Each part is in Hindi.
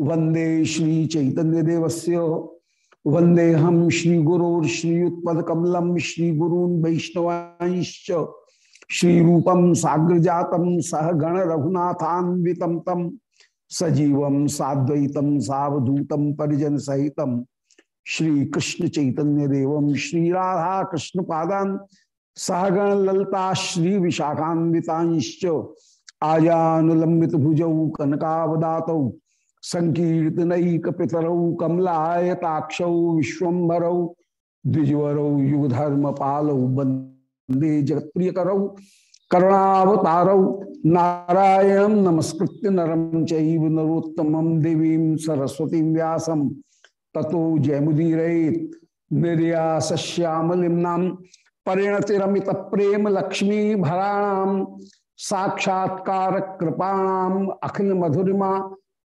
वंदे श्री चैतन्य देवस्य। वंदे हम श्री गुरोर श्रीयुत्पदकमलम श्री श्री साग्र जातम सह गण रघुनाथान्वितम तम सजीवम साद्वैतम सावधूतम परिजन सहितम श्री कृष्ण चैतन्य श्री राधा कृष्ण पादान सहगण ललता श्री विशाखान्विताश्च। आजानुलंबित भुजौ कनकावदात संकीर्तनक पितरौ कमलायताक्ष, विश्वभरौ, द्विजवरौ, युगधर्म पालौ वंदे जगत प्रिय करौ करुणावतारौ, नारायण नमस्कृत्य नरम चैव नरोत्तम देवी सरस्वती व्यास, ततो जयमुदीर निर्याश्यामलिम्ना परिणतिरमित प्रेम लक्ष्मी भराणाम साक्षात्कार कृपाणाम अखिल मधुरिमा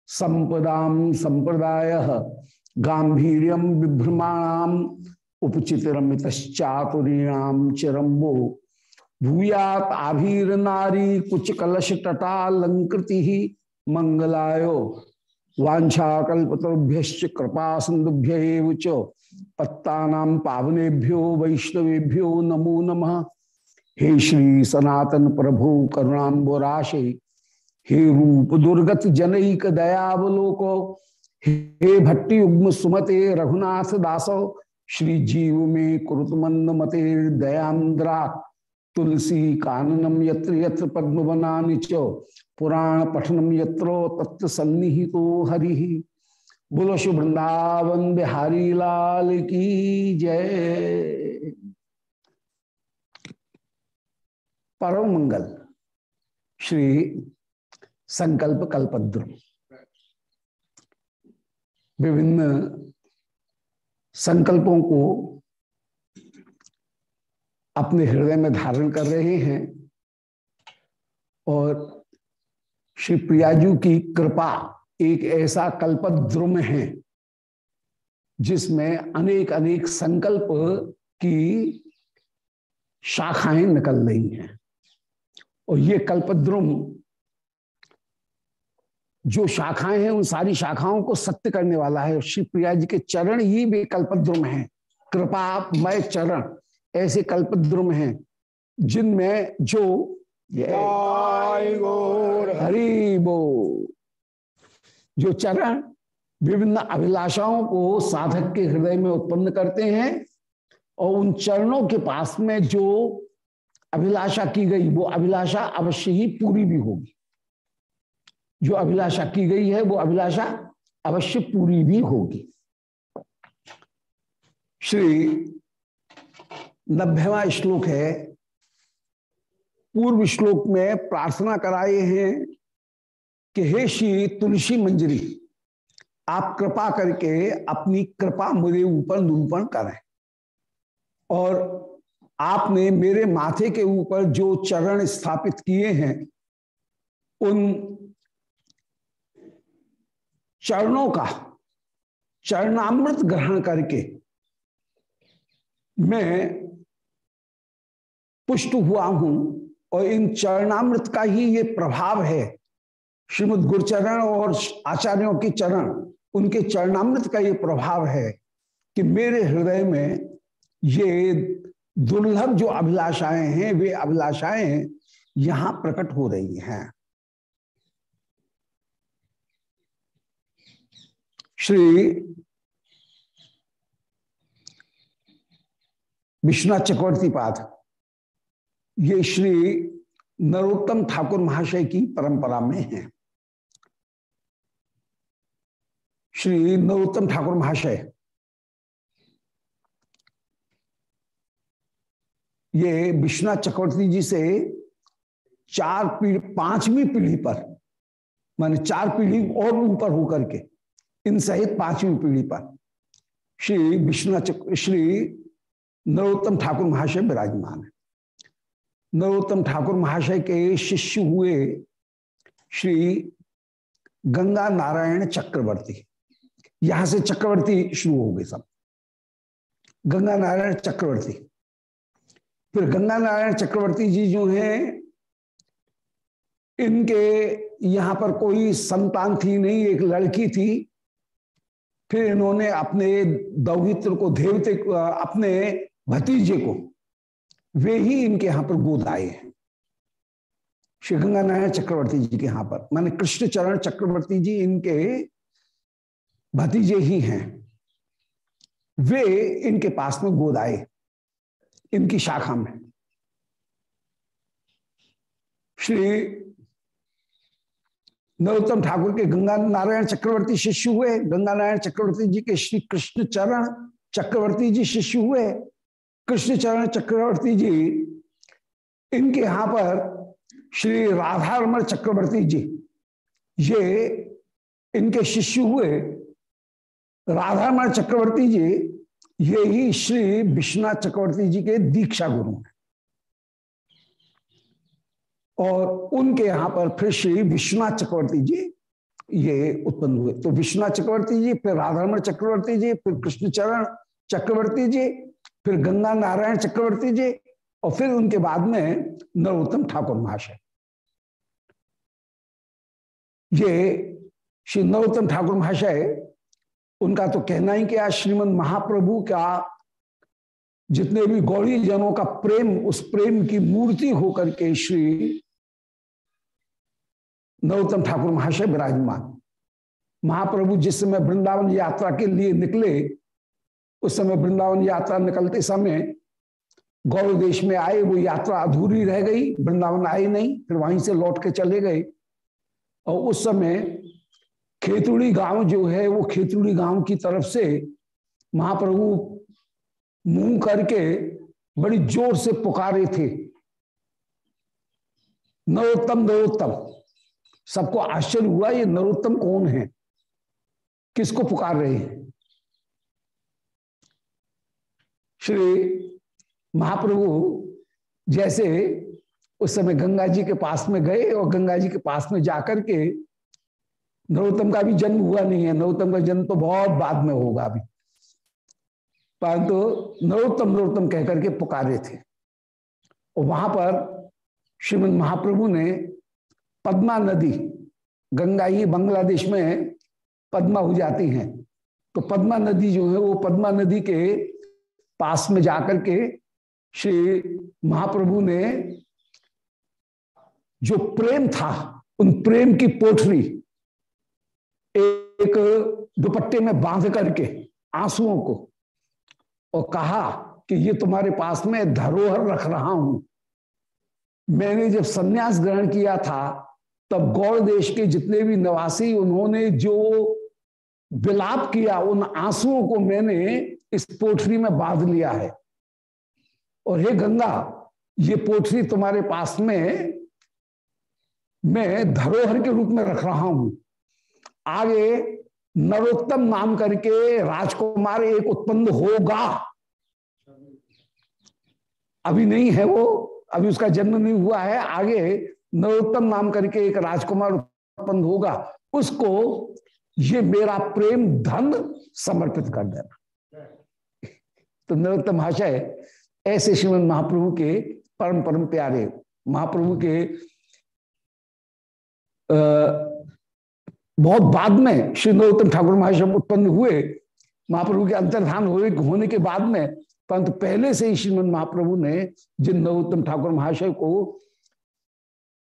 संपदाम संप्रदाय गांधीर्य विभ्रमाणाम उपचित चातुरीणाम चिरंबो भूयात आभीर नारी कुछ कलश तटालंकृति मंगलायो वाछाकल्पतरुभ्य कृपा सिंधुभ्य पत्ता पावनेभ्यो, वैष्णवेभ्यो नमो नमः। हे श्री सनातन प्रभु करुणाबोराशे हे रूप दुर्गत जनईक दयावलोको, हे भट्टी उग्म सुमते रघुनाथ दासो, श्री जीव में कुरुत मंद मते दयांद्रा तुलसी काननम यत्र यत्र पद्मवना पुराण पठनम यत्रो तत्व सन्निहितो हरि। बोलो वृंदावन बिहारी लाल की जय। परम मंगल। श्री संकल्प कल्पद्रुम। विभिन्न संकल्पों को अपने हृदय में धारण कर रहे हैं और श्री प्रियाजू की कृपा एक ऐसा कल्पद्रुम है जिसमें अनेक अनेक संकल्प की शाखाएँ निकल रही हैं। और ये कल्पद्रुम जो शाखाएँ हैं उन सारी शाखाओं को सत्य करने वाला है। श्री प्रिया जी के चरण ही वे कल्पद्रुम हैं। कृपामय चरण। ऐसे कल्पद्रुम हैं जिनमें जो हरी। बो। जो चरण विभिन्न अभिलाषाओं को साधक के हृदय में उत्पन्न करते हैं और उन चरणों के पास में जो अभिलाषा की गई वो अभिलाषा अवश्य ही पूरी भी होगी। जो अभिलाषा की गई है, वो अभिलाषा अवश्य पूरी भी होगी। श्री नब्बेवा श्लोक है। पूर्व श्लोक में प्रार्थना कराए हैं कि हे श्री तुलसी मंजरी, आप कृपा करके अपनी कृपा मुझे ऊपर निरूपण करें। और आपने मेरे माथे के ऊपर जो चरण स्थापित किए हैं, उन चरणों का, चरणामृत ग्रहण करके मैं पुष्ट हुआ हूँ और इन चरणामृत का ही ये प्रभाव है। श्रीमद गुरुचरण और आचार्यों के चरण, उनके चरणामृत का ये प्रभाव है कि मेरे हृदय में ये दुर्लभ जो अभिलाषाएँ हैं, वे अभिलाषाएँ यहाँ प्रकट हो रही हैं। श्री विश्वनाथ चक्रवर्ती पाद। ये श्री नरोत्तम ठाकुर महाशय की परंपरा में है। श्री नरोत्तम ठाकुर महाशय, ये विश्वनाथ चक्रवर्ती जी से चार पीढ़ी, पांचवी पीढ़ी पर, माने चार पीढ़ी और ऊपर होकर के इन सहित पांचवी पीढ़ी पर श्री विष्णु श्री नरोत्तम ठाकुर महाशय विराजमान है। नरोत्तम ठाकुर महाशय के शिष्य हुए श्री गंगा नारायण चक्रवर्ती। यहाँ से चक्रवर्ती शुरू हो गए सब। गंगा नारायण चक्रवर्ती। फिर गंगा नारायण चक्रवर्ती जी जो हैं, इनके यहाँ पर कोई संतान थी नहीं, एक लड़की थी फिर इन्होंने अपने दौहित्र को, देवते अपने भतीजे को, वे ही इनके यहाँ पर गोद आए हैं। श्री गंगा नारायण चक्रवर्ती जी के यहाँ पर, माने कृष्ण चरण चक्रवर्ती जी इनके भतीजे ही हैं। वे इनके पास में गोद आए, इनकी शाखा में। श्री नरोत्तम ठाकुर के गंगा नारायण चक्रवर्ती शिष्य हुए गंगा नारायण चक्रवर्ती जी के श्री कृष्ण चरण चक्रवर्ती जी शिष्य हुए, कृष्ण चरण चक्रवर्ती जी, इनके यहाँ पर श्री राधारमण चक्रवर्ती जी, ये इनके शिष्य हुए राधारमण चक्रवर्ती जी, ये ही श्री विश्वनाथ चक्रवर्ती जी के दीक्षा गुरु हैं। और उनके यहाँ पर फिर श्री विश्वनाथ चक्रवर्ती जी ये उत्पन्न हुए। तो विश्वनाथ चक्रवर्ती जी, फिर राधारमण चक्रवर्ती जी, फिर कृष्णचरण चक्रवर्ती जी, फिर गंगा नारायण चक्रवर्ती जी और फिर उनके बाद में नरोत्तम ठाकुर महाशय। ये श्री नरोत्तम ठाकुर महाशय, उनका तो कहना ही क्या, श्रीमद महाप्रभु का जितने भी गौरी जनों का प्रेम, उस प्रेम की मूर्ति होकर के श्री नरोत्तम ठाकुर महाशय विराजमान। महाप्रभु जिस समय वृंदावन यात्रा के लिए निकले, उस समय वृंदावन यात्रा निकलते समय गौर देश में आए, वो यात्रा अधूरी रह गई, वृंदावन आए नहीं, फिर वहीं से लौट के चले गए। और उस समय खेतुड़ी गाँव जो है, वो खेतुड़ी गाँव की तरफ़ से महाप्रभु मुँह करके बड़ी ज़ोर से पुकारे थे। नरोत्तम नरोत्तम। सबको आश्चर्य हुआ, ये नरोत्तम कौन है? किसको पुकार रहे हैं? श्री महाप्रभु जैसे उस समय गंगा जी के पास में गए और गंगा जी के पास में जाकर के नरोत्तम का भी जन्म हुआ नहीं है। नरोत्तम का जन्म तो बहुत बाद में होगा अभी। परंतु तो नरोत्तम नरोत्तम कहकर के पुकारे थे। और वहाँ पर श्रीमद महाप्रभु ने पद्मा नदी, गंगा ही बांग्लादेश में पद्मा हो जाती हैं। तो पद्मा नदी जो है वो पद्मा नदी के पास में जाकर के श्री महाप्रभु ने जो प्रेम था, उन प्रेम की पोठरी एक दुपट्टे में बाँध करके आंसुओं को और कहा कि ये तुम्हारे पास में धरोहर रख रहा हूँ। मैंने जब सन्यास ग्रहण किया था तब गौड़ देश के जितने भी निवासी, उन्होंने जो विलाप किया, उन आंसुओं को मैंने इस पोठरी में बाँध लिया है। और हे गंगा, ये पोठरी तुम्हारे पास में मैं धरोहर के रूप में रख रहा हूँ। आगे नरोत्तम नाम करके राजकुमार एक उत्पन्न होगा। अभी नहीं है वो, अभी उसका जन्म नहीं हुआ है। आगे नरोत्तम नाम करके एक राजकुमार उत्पन्न होगा उसको ये मेरा प्रेम धन समर्पित कर देना। तो नरोत्तम आशय ऐसे श्रीमद महाप्रभु के परम परम प्यारे महाप्रभु के आ, बहुत बाद में श्री नरोत्तम ठाकुर महाशय उत्पन्न हुए महाप्रभु के अंतर्धान होने के बाद में परंतु पहले से ही श्रीमद महाप्रभु ने जिन नरोत्तम ठाकुर महाशय को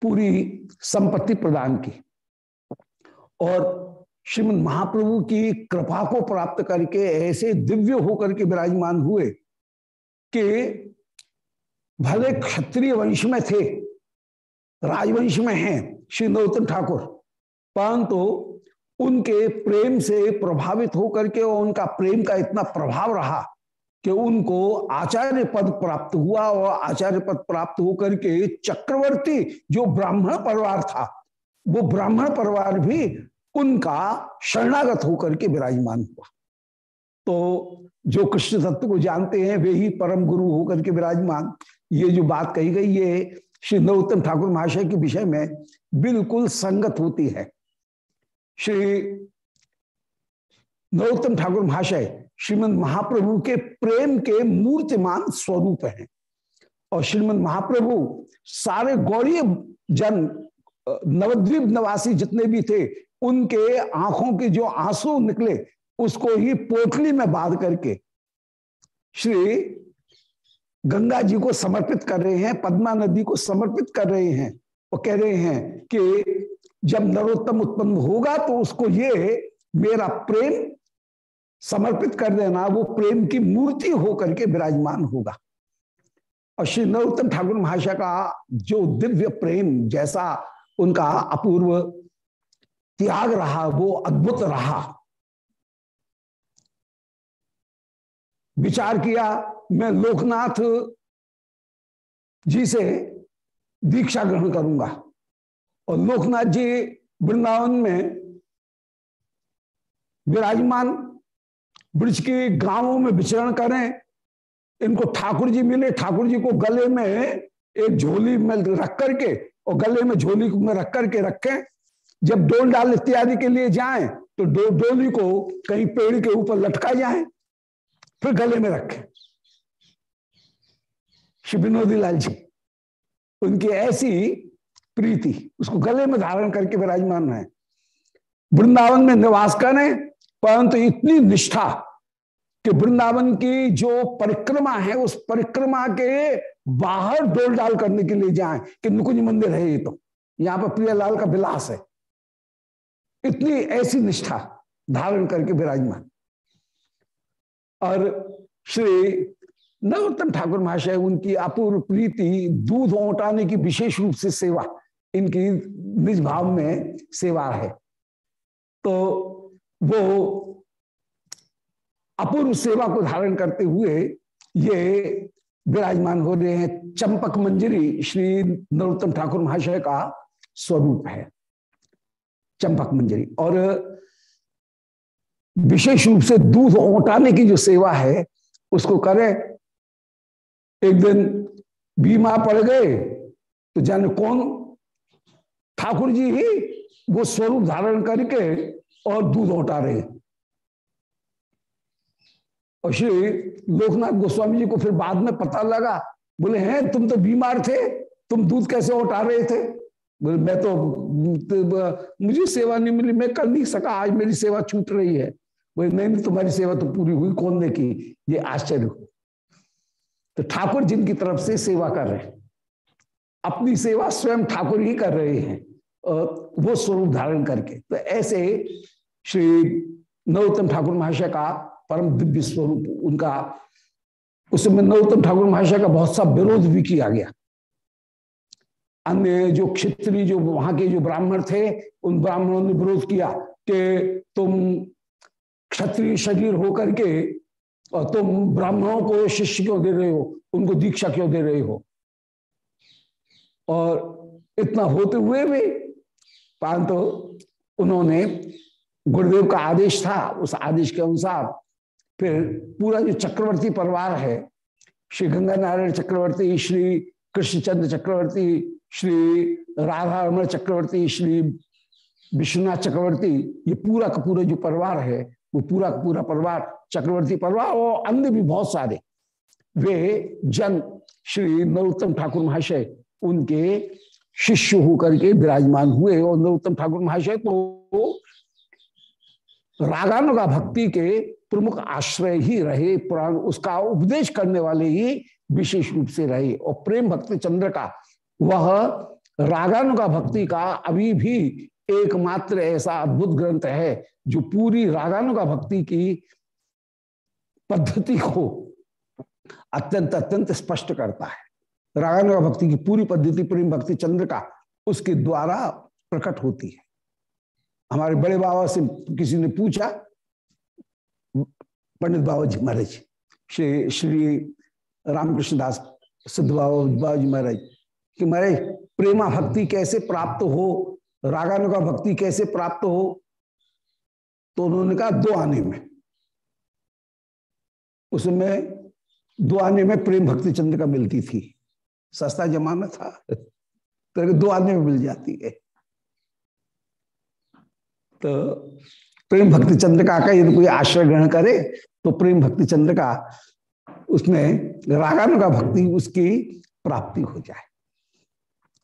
पूरी संपत्ति प्रदान की। और श्रीमद महाप्रभु की कृपा को प्राप्त करके ऐसे दिव्य होकर के विराजमान हुए कि भले क्षत्रिय वंश में थे, राजवंश में हैं श्री नरोत्तम ठाकुर, परंतु उनके प्रेम से प्रभावित होकर के और उनका प्रेम का इतना प्रभाव रहा कि उनको आचार्य पद प्राप्त हुआ और आचार्य पद प्राप्त होकर के चक्रवर्ती जो ब्राह्मण परिवार था, वो ब्राह्मण परिवार भी उनका शरणागत होकर के विराजमान हुआ। तो जो कृष्ण तत्व को जानते हैं, वे ही परम गुरु होकर के विराजमान। ये जो बात कही गई, ये श्री नरोत्तम ठाकुर महाशय के विषय में बिल्कुल संगत होती है। श्री नरोत्तम ठाकुर महाशय श्रीमद महाप्रभु के प्रेम के मूर्तिमान स्वरूप हैं। और श्रीमद महाप्रभु सारे गौरी जन नवद्वीप निवासी जितने भी थे, उनके आँखों के जो आँसू निकले, उसको ही पोटली में बाँध करके श्री गंगा जी को समर्पित कर रहे हैं, पद्मा नदी को समर्पित कर रहे हैं। और कह रहे हैं कि जब नरोत्तम उत्पन्न होगा तो उसको ये मेरा प्रेम समर्पित कर देना, वो प्रेम की मूर्ति होकर के विराजमान होगा। और श्री नरोत्तम ठाकुर महाशय का जो दिव्य प्रेम जैसा उनका अपूर्व त्याग रहा, वो अद्भुत रहा। विचार किया, मैं लोकनाथ जी से दीक्षा ग्रहण करूँगा। और लोकनाथ जी वृंदावन में विराजमान ब्रज के गाँवों में विचरण करें इनको ठाकुर जी मिले ठाकुर जी को गले में एक झोली में रख करके और गले में झोली में रख करके रखें। जब डोल डाल इत्यादि के लिए जाएँ तो डो, डोली को कहीं पेड़ के ऊपर लटका जाए फिर गले में रखें। श्री विनोदी लाल जी उनकी ऐसी प्रीति उसको गले में धारण करके विराजमान है। वृंदावन में निवास करें परंतु इतनी निष्ठा कि वृंदावन की जो परिक्रमा है, उस परिक्रमा के बाहर डोल डाल करने के लिए जाएँ कि नुकुंज मंदिर है ये तो। यहाँ पर प्रियलाल का विलास है। इतनी ऐसी निष्ठा धारण करके विराजमान। और श्री नरोत्तम ठाकुर महाशय, उनकी अपूर्व प्रीति, दूध ओटाने की विशेष रूप से सेवा, इनकी निज भाव में सेवा है। तो वो अपूर्व सेवा को धारण करते हुए ये विराजमान हो रहे हैं चंपक मंजरी, श्री नरोत्तम ठाकुर महाशय का स्वरूप है। चंपक मंजरी। और विशेष रूप से दूध ओटाने की जो सेवा है, उसको करें। एक दिन बीमार पड़ गए तो जाने कौन? ठाकुर जी ही वो स्वरूप धारण करके और दूध ओटा रहे। और श्री लोकनाथ गोस्वामी जी को फिर बाद में पता लगा बोले हैं तुम तो बीमार थे तुम दूध कैसे उठा रहे थे? बोले मैं तो, मुझे सेवा नहीं मिली मैं कर नहीं सका आज मेरी सेवा छूट रही है। बोले नहीं नहीं तुम्हारी सेवा तो पूरी हुई कौन ने की ये आश्चर्य हो तो ठाकुर जिनकी तरफ़ से सेवा कर रहे अपनी सेवा स्वयं ठाकुर ही कर रहे हैं वो स्वरूप धारण करके। तो ऐसे श्री नरोत्तम ठाकुर महाशय का परम दिव्य स्वरूप उनका उस समय नरोत्तम ठाकुर महाशय का बहुत सा विरोध भी किया गया। अन्य जो क्षेत्रीय जो वहाँ के जो ब्राह्मण थे, उन ब्राह्मणों ने विरोध किया कि तुम क्षत्रिय शरीर होकर के, और तुम ब्राह्मणों को शिष्य क्यों दे रहे हो? उनको दीक्षा क्यों दे रहे हो? और इतना होते हुए भी, परंतु उन्होंने गुरुदेव का आदेश था, उस आदेश के अनुसार फिर पूरा जो चक्रवर्ती परिवार है, श्री गंगा नारायण चक्रवर्ती, श्री कृष्णचंद्र चक्रवर्ती, श्री राधा रमण चक्रवर्ती, श्री विश्वनाथ चक्रवर्ती, ये पूरा का पूरा जो परिवार है, वो पूरा का पूरा परिवार चक्रवर्ती परिवार और अन्य भी बहुत सारे, वे जन श्री नरोत्तम ठाकुर महाशय, उनके शिष्य होकर के विराजमान हुए और नरोत्तम ठाकुर महाशय तो रागानुगा भक्ति के प्रमुख आश्रय ही रहे, पुराण उसका उपदेश करने वाले ही विशेष रूप से रहे। और प्रेम भक्ति चंद्र का, वह रागानुगा भक्ति का अभी भी एकमात्र ऐसा अद्भुत ग्रंथ है, जो पूरी रागानुगा भक्ति की पद्धति को अत्यंत अत्यंत स्पष्ट करता है। रागानुगा भक्ति की पूरी पद्धति, प्रेम भक्ति चंद्र का, उसके द्वारा प्रकट होती है। हमारे बड़े बाबा से किसी ने पूछा पंडित बाबा जी महाराज, श्री श्री रामकृष्ण दास सिद्ध बाबा जी महाराज, कि महाराज प्रेमा भक्ति कैसे प्राप्त हो? रागानुगा भक्ति कैसे प्राप्त हो? तो उन्होंने कहा, दो आने में। उसमें दो आने में प्रेम भक्ति चंद्र का मिलती थी। सस्ता जमाना था। तो दो आने में मिल जाती है। तो प्रेम भक्ति चंद्रिका का यदि कोई आश्रय ग्रहण करे तो प्रेम भक्ति चंद्र का उसमें रागानुगा भक्ति उसकी प्राप्ति हो जाए।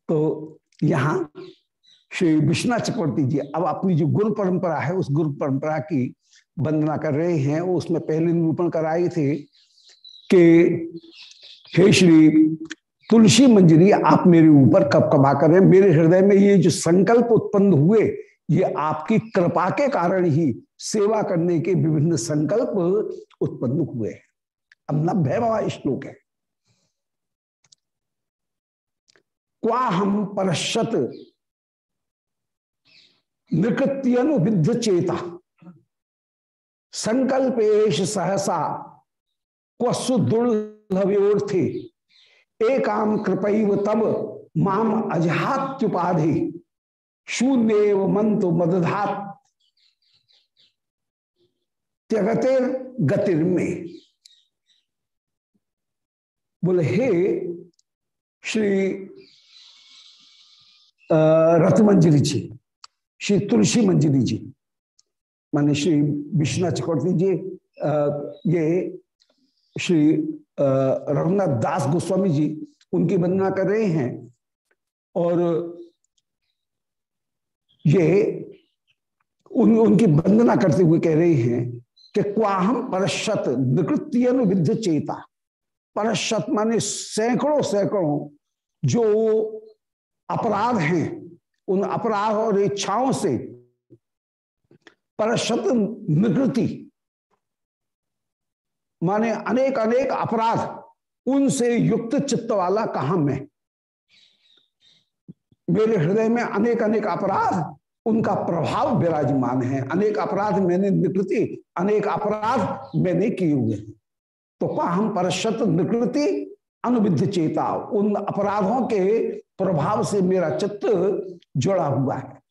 तो यहाँ श्री विश्वनाथ चक्रवर्ती जी अब अपनी जो गुरु परंपरा है, उस गुरु परंपरा की वंदना कर रहे हैं। उसमें पहले निरूपण कराए थे कि, हे श्री तुलसी मंजरी, आप मेरे ऊपर कब कबा करें मेरे हृदय में ये जो संकल्प उत्पन्न हुए ये आपकी कृपा के कारण ही सेवा करने के विभिन्न संकल्प उत्पन्न हुए हैं। अब नब्बे श्लोक है। क्वा हम परशत निकृत्यनुविध चेता। संकल्पेश सहसा क्वसु दुर्लभ्योर्थे। एकाम कृपैव तब माम अजहात्युपाधि। शून्य मंत्र मदधात। त्यगतिर गतिर में बोले, हे श्री रथमंजरी जी श्री तुलसी मंजरी जी माने श्री विश्वनाथ चक्रवर्ती जी ये श्री रघुनाथ दास गोस्वामी जी उनकी वंदना कर रहे हैं और ये उन, उनकी वंदना करते हुए कह रहे हैं कि क्वाहम परशत विकृत्यन विद्ध चेता। परशत माने सैकड़ों सैकड़ों जो अपराध हैं उन अपराध और इच्छाओं से परशत निकृति माने अनेक अनेक अपराध उनसे युक्त चित्त वाला कहा मैं? मेरे हृदय में अनेक अनेक अपराध उनका प्रभाव विराजमान है। अनेक अपराध मैंने निकृति अनेक अपराध मैंने किए हुए हैं। तो हम परशत निकृति अनुविध चेता, उन अपराधों के प्रभाव से मेरा चित्त जुड़ा हुआ है।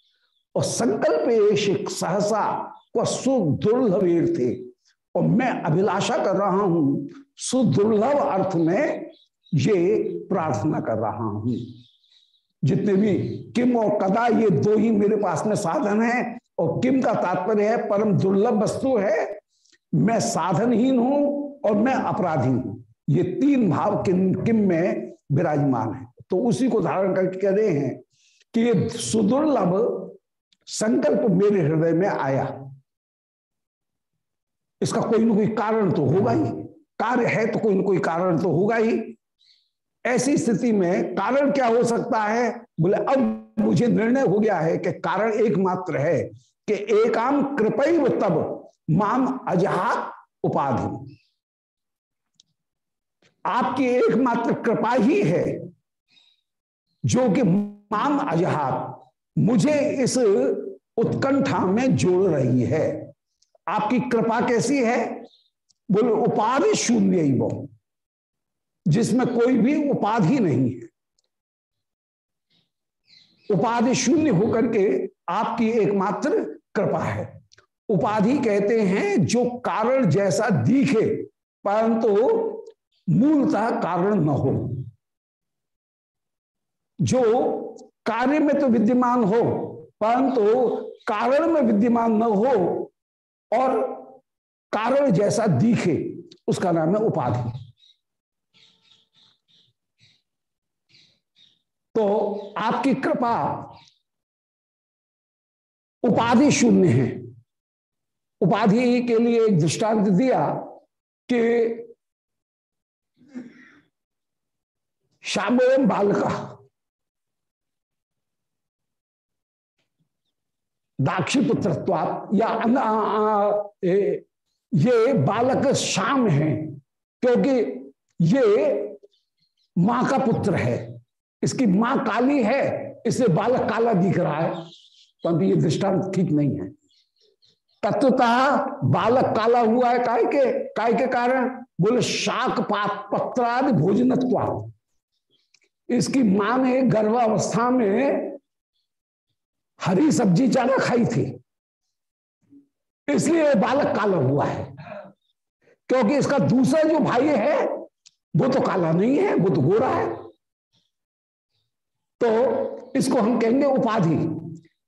और संकल्प सहसा को सुदुर्लभ थे। और मैं अभिलाषा कर रहा हूँ, सुदुर्लभ अर्थ में ये प्रार्थना कर रहा हूँ। जितने भी किम और कदा ये दो ही मेरे पास में साधन है और किम का तात्पर्य है, परम दुर्लभ वस्तु है। मैं साधनहीन हूँ और मैं अपराधी हूँ। ये तीन भाव किम किम में विराजमान है। तो उसी को धारण करके कह रहे हैं कि ये सुदुर्लभ संकल्प मेरे हृदय में आया। इसका कोई ना कोई कारण तो होगा ही। कार्य है तो कोई ना कोई कारण तो होगा ही। ऐसी स्थिति में कारण क्या हो सकता है? बोले, अब मुझे निर्णय हो गया है कि कारण एकमात्र है कि एकाम कृपैव तब माम अजहात उपाधि। आपकी एकमात्र कृपा ही है जो कि माम अजहात मुझे इस उत्कंठा में जोड़ रही है। आपकी कृपा कैसी है? बोले, उपाधि शून्य ही वो जिसमें कोई भी उपाधि नहीं है। उपाधि शून्य होकर के आपकी एकमात्र कृपा है। उपाधि कहते हैं, जो कारण जैसा दिखे, परंतु मूलतः कारण न हो। जो कार्य में तो विद्यमान हो, परंतु कारण में विद्यमान न हो, और कारण जैसा दिखे, उसका नाम है उपाधि। तो आपकी कृपा उपाधि शून्य है। उपाधि के लिए एक दृष्टांत दिया कि श्याम बालका दाक्षी पुत्रत्वात या ये बालक श्याम है, क्योंकि ये माँ का पुत्र है। इसकी माँ काली है इससे बालक काला दिख रहा है। परंतु ये दृष्टांत ठीक नहीं है। तत्वतः बालक काला हुआ है काय के काय के कारण? बोले, शाक पात पत्रादि भोजनत्व इसकी माँ ने गर्भावस्था में हरी सब्ज़ी ज़्यादा खाई थी। इसलिए बालक काला हुआ है। क्योंकि इसका दूसरा जो भाई है, वो तो काला नहीं है, वो तो गोरा है। तो इसको हम कहेंगे उपाधि।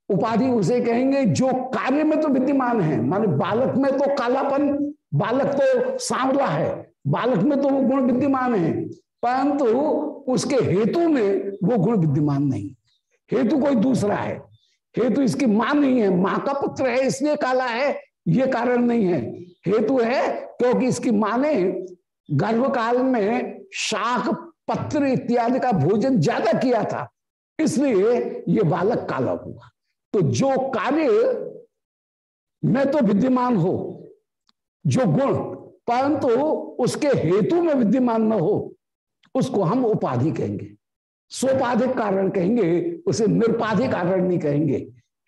उपाधि उसे कहेंगे जो कार्य में तो विद्यमान है। माने बालक में तो कालापन, बालक तो सांवला है, बालक में तो वो गुण विद्यमान है, परंतु उसके हेतु में वो गुण विद्यमान नहीं। हेतु कोई दूसरा है। हेतु इसकी माँ नहीं है। माँ का पुत्र है, इसलिए काला है, ये कारण नहीं है। हेतु है क्योंकि इसकी माँ ने गर्भ काल में शाख पत्र इत्यादि का भोजन ज़्यादा किया था। इसलिए ये बालक काला हुआ। तो जो कार्य में तो विद्यमान हो, जो गुण, परंतु उसके हेतु में विद्यमान न हो, उसको हम उपाधि कहेंगे। सोपाधिक कारण कहेंगे, उसे निरपाधिक कारण नहीं कहेंगे।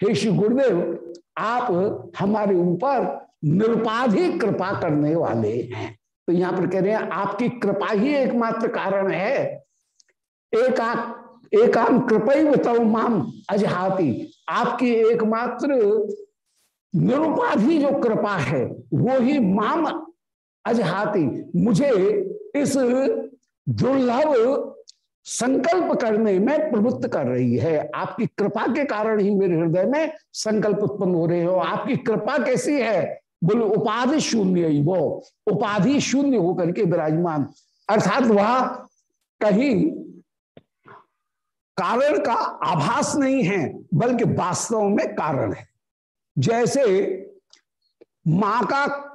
हे श्री गुरुदेव, आप हमारे ऊपर निरुपाधिक कृपा करने वाले हैं। तो यहाँ पर कह रहे हैं, आपकी कृपा ही एकमात्र कारण है। एक एकाम कृपई तव माम अजहाती। आपकी एकमात्र निरुपाधि जो कृपा है वो ही माम अजहाती। मुझे इस दुर्लभ संकल्प करने में प्रवृत्त कर रही है। आपकी कृपा के कारण ही मेरे हृदय में संकल्प उत्पन्न हो रहे हो। आपकी कृपा कैसी है? बोले, उपाधि शून्य वो। उपाधि शून्य होकर के विराजमान। अर्थात वह कहीं कारण का आभास नहीं है, बल्कि वास्तव में कारण है। जैसे माँ का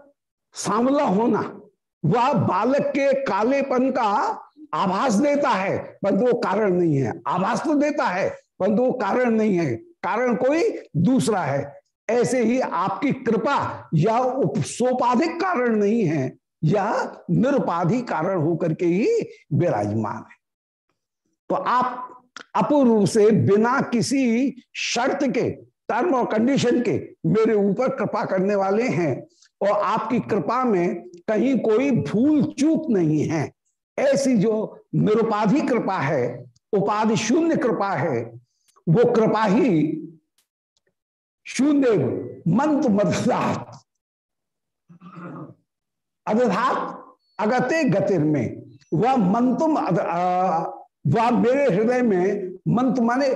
सांवला होना, वह बालक के कालेपन का आभास देता है, परंतु वो कारण नहीं है। आभास तो देता है, परंतु वो कारण नहीं है। कारण कोई दूसरा है। ऐसे ही आपकी कृपा या सोपाधिक कारण नहीं है या निरुपाधिक कारण होकर के ही विराजमान है। तो आप अपूर्व से बिना किसी शर्त के टर्म और कंडीशन के मेरे ऊपर कृपा करने वाले हैं। और आपकी कृपा में कहीं कोई भूल चूक नहीं है। ऐसी जो निरुपाधि कृपा है, उपाधि शून्य कृपा है, वो कृपा ही शून्य मंत्र मददात अदधात अगते गतिर में, वह मंतुम वह मेरे हृदय में मंत्र माने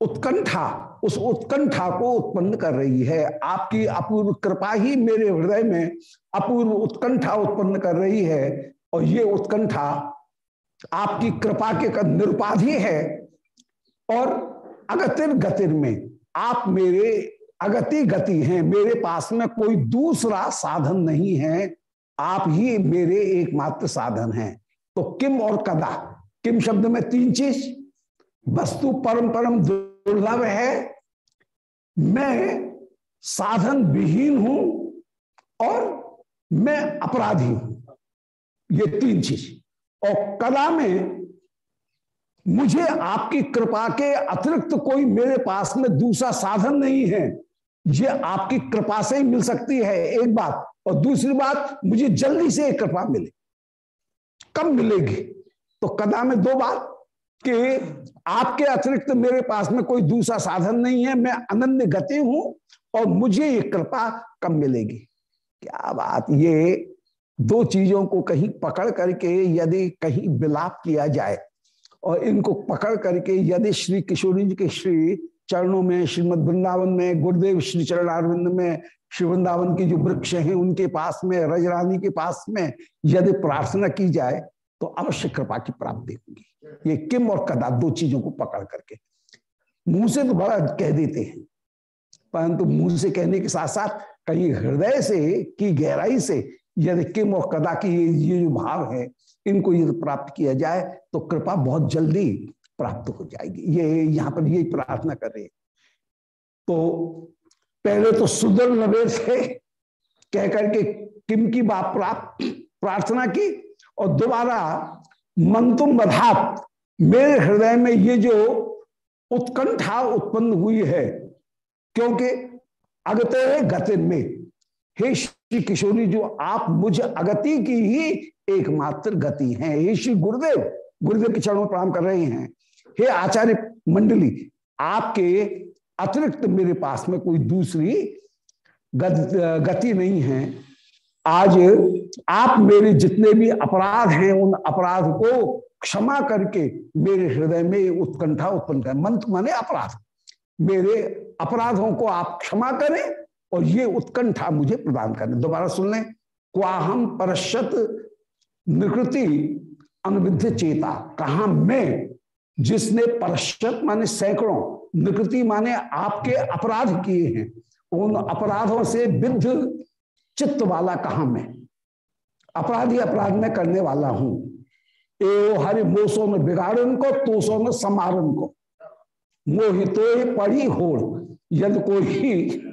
उत्कंठा, उस उत्कंठा को उत्पन्न कर रही है। आपकी अपूर्व कृपा ही मेरे हृदय में अपूर्व उत्कंठा उत्पन्न कर रही है और ये उत्कंठा आपकी कृपा के निरुपाधि है। और अगतिर गतिर में आप मेरे अगति गति हैं, मेरे पास में कोई दूसरा साधन नहीं है, आप ही मेरे एकमात्र साधन हैं। तो किम और कदा? किम शब्द में तीन चीज़, वस्तु परम परम दुर्लभ है, मैं साधन विहीन हूँ और मैं अपराधी हूँ। ये तीन चीज़। और कला में मुझे आपकी कृपा के अतिरिक्त कोई मेरे पास में दूसरा साधन नहीं है। ये आपकी कृपा से ही मिल सकती है, एक बात। और दूसरी बात, मुझे जल्दी से एक कृपा मिले। कब मिलेगी? तो कदा में दो बात कि आपके अतिरिक्त मेरे पास में कोई दूसरा साधन नहीं है, मैं अनन्य गति हूँ और मुझे ये कृपा कब मिलेगी? क्या बात! ये दो चीज़ों को कहीं पकड़ करके यदि कहीं विलाप किया जाए और इनको पकड़ करके यदि श्री किशोरी जी के श्री चरणों में, श्रीमद वृंदावन में, गुरुदेव श्री चरणारविंद में, श्री वृंदावन के जो वृक्ष हैं उनके पास में, रजरानी के पास में यदि प्रार्थना की जाए तो अवश्य कृपा की प्राप्ति होगी। ये किम और कदा दो चीज़ों को पकड़ करके। मुँह से तो बड़ा कह देते हैं, परंतु मुँह से कहने के साथ साथ कहीं हृदय से, की गहराई से यदि किम और कदा की ये ये जो भाव है, इनको यदि प्राप्त किया जाए तो कृपा बहुत जल्दी प्राप्त हो जाएगी। ये, यहाँ पर यही प्रार्थना कर रहे तो पहले तो सुदर नवेर से कह करके किम की बात प्राप्त, प्रार्थना की और दोबारा मंतुम बधात, मेरे हृदय में ये जो उत्कंठा उत्पन्न हुई है, क्योंकि अगते गति में, हे श्री किशोरी जो, आप मुझ अगति की ही एकमात्र गति हैं। हे श्री गुरुदेव गुरुदेव के चरणों में प्रणाम कर रहे हैं। हे आचार्य मंडली, आपके अतिरिक्त मेरे पास में कोई दूसरी गति नहीं है। आज आप मेरे जितने भी अपराध हैं, उन अपराध को क्षमा करके मेरे हृदय में उत्कंठा उत्पन्न करें। मंत्र माने अपराध। मेरे अपराधों को आप क्षमा करें और ये उत्कंठा मुझे प्रदान करें। दोबारा सुन लें। क्वाहम परशत निकृति अनुविध चेता। कहा मैं, जिसने परशत माने सैकड़ों, निकृति माने आपके अपराध किए हैं, उन अपराधों से विद्ध चित्त वाला कहा मैं? अपराधी अपराध में करने वाला हूँ। ए हरि मोसो में बिगाड़न को, तोसो में समारन को। मोहितो पड़ी हो यदि कोई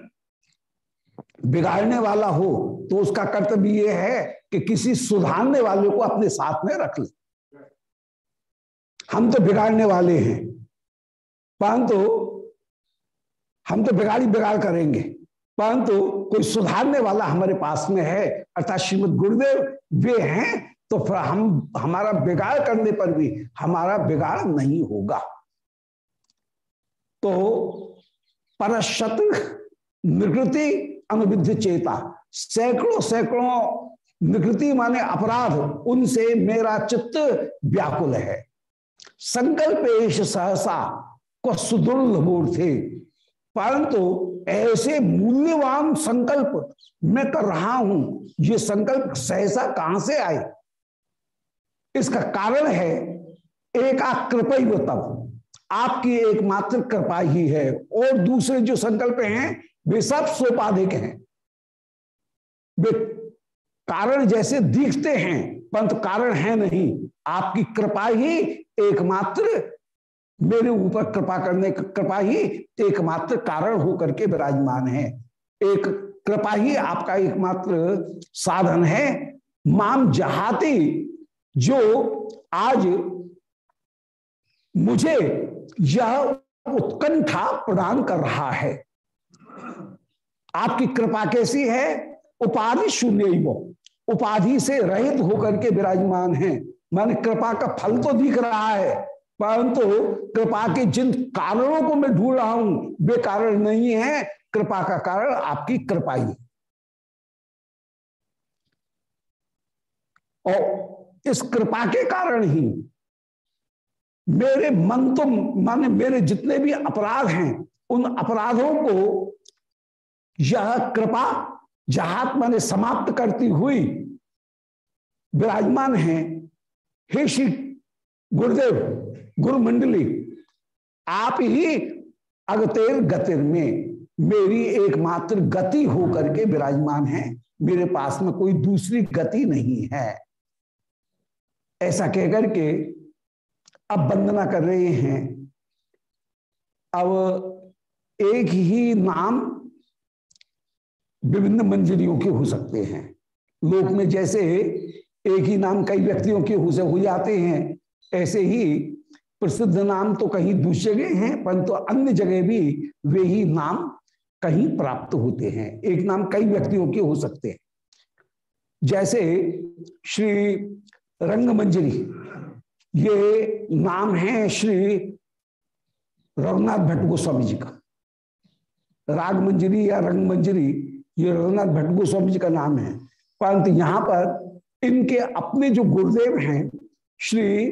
बिगाड़ने वाला हो तो उसका कर्तव्य यह है कि किसी सुधारने वाले को अपने साथ में रख ले। हम तो बिगाड़ने वाले हैं। परंतु हम तो बिगाड़ी बिगाड़ करेंगे। परंतु कोई सुधारने वाला हमारे पास में है, अर्थात श्रीमद गुरुदेव वे हैं तो फिर हम, हमारा बिगाड़ करने पर भी हमारा बिगाड़ नहीं होगा। तो परशत निकृति अनुविध चेता, सैकड़ों सैकड़ों निकृति माने अपराध, उनसे मेरा चित्त व्याकुल है। संकल्प सहसा को सुदृढ़ थे परंतु ऐसे मूल्यवान संकल्प मैं कर रहा हूँ। ये संकल्प सहसा कहाँ से आए? इसका कारण है एक कृपा तब आपकी एकमात्र कृपा ही है। और दूसरे जो संकल्प हैं, वे सब सोपाधिक हैं। वे कारण जैसे दिखते हैं परंतु कारण है नहीं। आपकी कृपा ही एकमात्र मेरे ऊपर कृपा करने कृपा ही एकमात्र कारण होकर के विराजमान है। एक कृपा ही आपका एकमात्र साधन है। माम जहाती, जो आज मुझे यह उत्कंठा प्रदान कर रहा है। आपकी कृपा कैसी है? उपाधि शून्य वो उपाधि से रहित होकर के विराजमान है। मान कृपा का फल तो दिख रहा है। परंतु कृपा के जिन कारणों को मैं ढूंढ रहा हूँ, वे कारण नहीं है। कृपा का कारण आपकी कृपा ही और इस कृपा के कारण ही मेरे मन तो माने, मेरे जितने भी अपराध हैं, उन अपराधों को यह कृपा जहात माने समाप्त करती हुई विराजमान है, हे श्री गुरुदेव गुरु मंडली आप ही अगतेर गतिर में मेरी एकमात्र गति होकर के विराजमान है। मेरे पास में कोई दूसरी गति नहीं है। ऐसा कहकर के अब वंदना कर रहे हैं। अब एक ही नाम विभिन्न मंजरियों के हो सकते हैं। लोक में जैसे एक ही नाम कई व्यक्तियों के हो जाते हैं। ऐसे ही प्रसिद्ध नाम तो कहीं दूसरी जगह हैं, परंतु तो अन्य जगह भी वे ही नाम कहीं प्राप्त होते हैं। एक नाम कई व्यक्तियों के हो सकते हैं। जैसे श्री रंगमंजरी, ये नाम है श्री रघुनाथ भट्ट गोस्वामी जी का। राग मंजरी या रंग मंजरी ये रघुनाथ भट्ट गोस्वामी जी का नाम है। परंतु यहाँ पर इनके अपने जो गुरुदेव हैं, श्री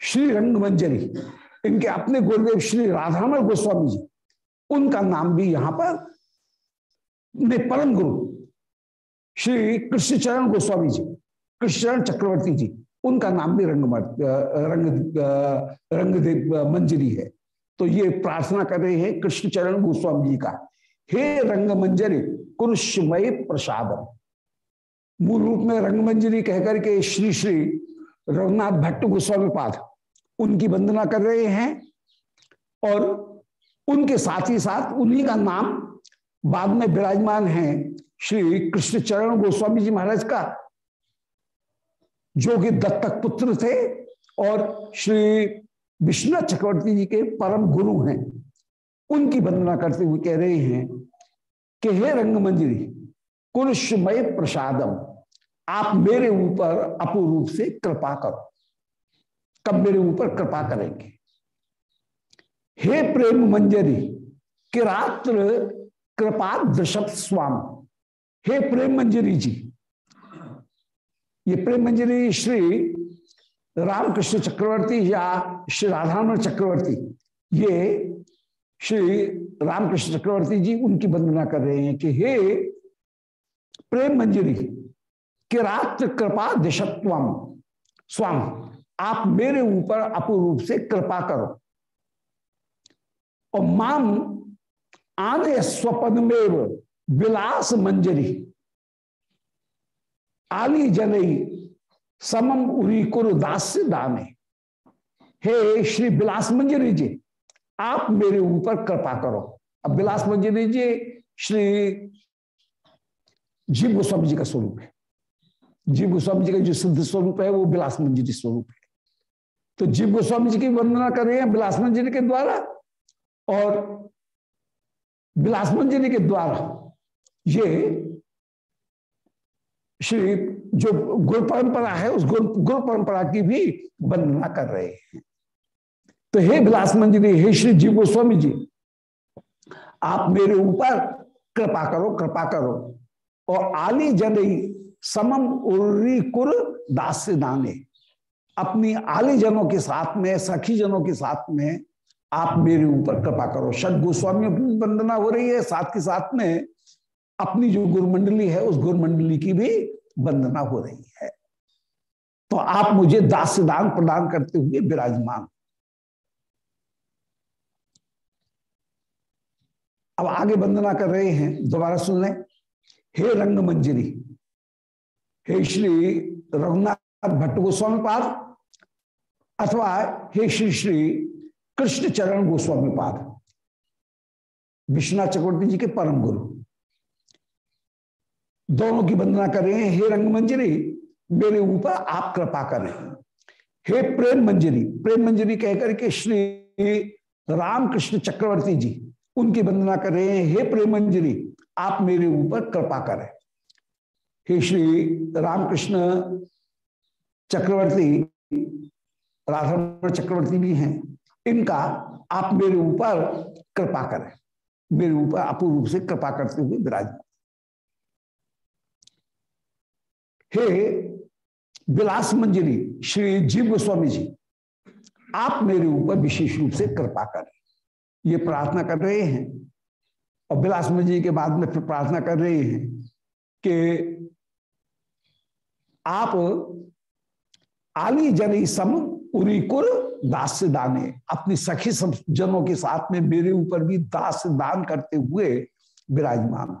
श्री रंगमंजरी, इनके अपने गुरुदेव श्री राधामण गोस्वामी जी, उनका नाम भी यहाँ पर परम गुरु, श्री कृष्णचरण गोस्वामी जी, कृष्णचरण चक्रवर्ती जी, उनका नाम भी रंग रंग रंग मंजरी है। तो ये प्रार्थना कर रहे हैं कृष्णचरण गोस्वामी जी का। हे रंग मंजरी कुरुषमय प्रसाद मूल रूप में रंग मंजरी कहकर के श्री श्री रघुनाथ भट्ट गोस्वामी पाद उनकी वंदना कर रहे हैं और उनके साथ ही साथ उन्हीं का नाम बाद में विराजमान है श्री कृष्ण चरण गोस्वामी जी महाराज का, जो कि दत्तक पुत्र थे और श्री विष्णु चक्रवर्ती जी के परम गुरु हैं। उनकी वंदना करते हुए कह रहे हैं कि, हे रंगमंजरी कुरुषमय प्रसादम आप मेरे ऊपर अपूर्व से कृपा करो। कब मेरे ऊपर कृपा करेंगे? हे प्रेम मंजरी किरात्र कृपा दृषभ स्वाम। हे प्रेम मंजरी जी, ये प्रेम मंजरी श्री रामकृष्ण चक्रवर्ती या श्री राधामण चक्रवर्ती, ये श्री रामकृष्ण चक्रवर्ती जी उनकी वंदना कर रहे हैं कि हे प्रेम मंजरी किरात कृपा दिशत्वम। स्वाम, आप मेरे ऊपर अपूर्व से कृपा करो। और माम आने स्वपन में विलास मंजरी। आली जनई समम उरी कुरु दास दाने। हे श्री विलास मंजरी जी, आप मेरे ऊपर कृपा करो। अब विलास मंजरी जी, श्री जीव गोस्वामी जी का स्वरूप है। जीव गोस्वामी जी का जो सिद्ध स्वरूप है, वो विलास मंजरी स्वरूप है। तो जीव गोस्वामी जी की वंदना कर रहे हैं विलास मंजरी के द्वारा और विलास मंजरी के द्वारा ये श्री जो गुरु परंपरा है, उस गुरु गुरु परंपरा की भी वंदना कर रहे हैं। तो हे विलास मंजरी हे श्री जीव गोस्वामी जी, आप मेरे ऊपर कृपा करो कृपा करो। और आली जनई समम उर्री कुर दास दाने अपनी आली जनों के साथ में, सखी जनों के साथ में आप मेरे ऊपर कृपा करो। षड गोस्वामियों की वंदना हो रही है, साथ के साथ में अपनी जो गुरुमंडली है, उस गुरु मंडली की भी वंदना हो रही है। तो आप मुझे दास दान प्रदान करते हुए विराजमान। अब आगे वंदना कर रहे हैं, दोबारा सुन लें। हे रंग मंजरी हे श्री रघुनाथ भट्ट गोस्वामी पाद अथवा हे श्री श्री कृष्ण चरण गोस्वामी पाद। विश्वनाथ चक्रवर्ती जी के परम गुरु। दोनों की वंदना कर। रहे हैं हे रंग मंजरी मेरे ऊपर आप कृपा करें। हे प्रेम मंजरी प्रेम मंजरी कहकर के श्री रामकृष्ण चक्रवर्ती जी, उनकी वंदना कर। रहे हैं हे प्रेम मंजरी, आप मेरे ऊपर कृपा करें। हे श्री रामकृष्ण चक्रवर्ती राधा चक्रवर्ती भी हैं। इनका आप मेरे ऊपर कृपा करें। मेरे ऊपर अपूर्व रूप से कृपा करते हुए विराजमान हे विलास मंजरी श्री जीव गोस्वामी जी, आप मेरे ऊपर विशेष रूप से कृपा करें। ये प्रार्थना कर रहे हैं। और विलास मंजरी के बाद में फिर प्रार्थना कर रहे हैं कि आप आली जनी सम उरिकुर दास दाने। अपनी सखी जनों के साथ में मेरे ऊपर भी दास दान करते हुए विराजमान।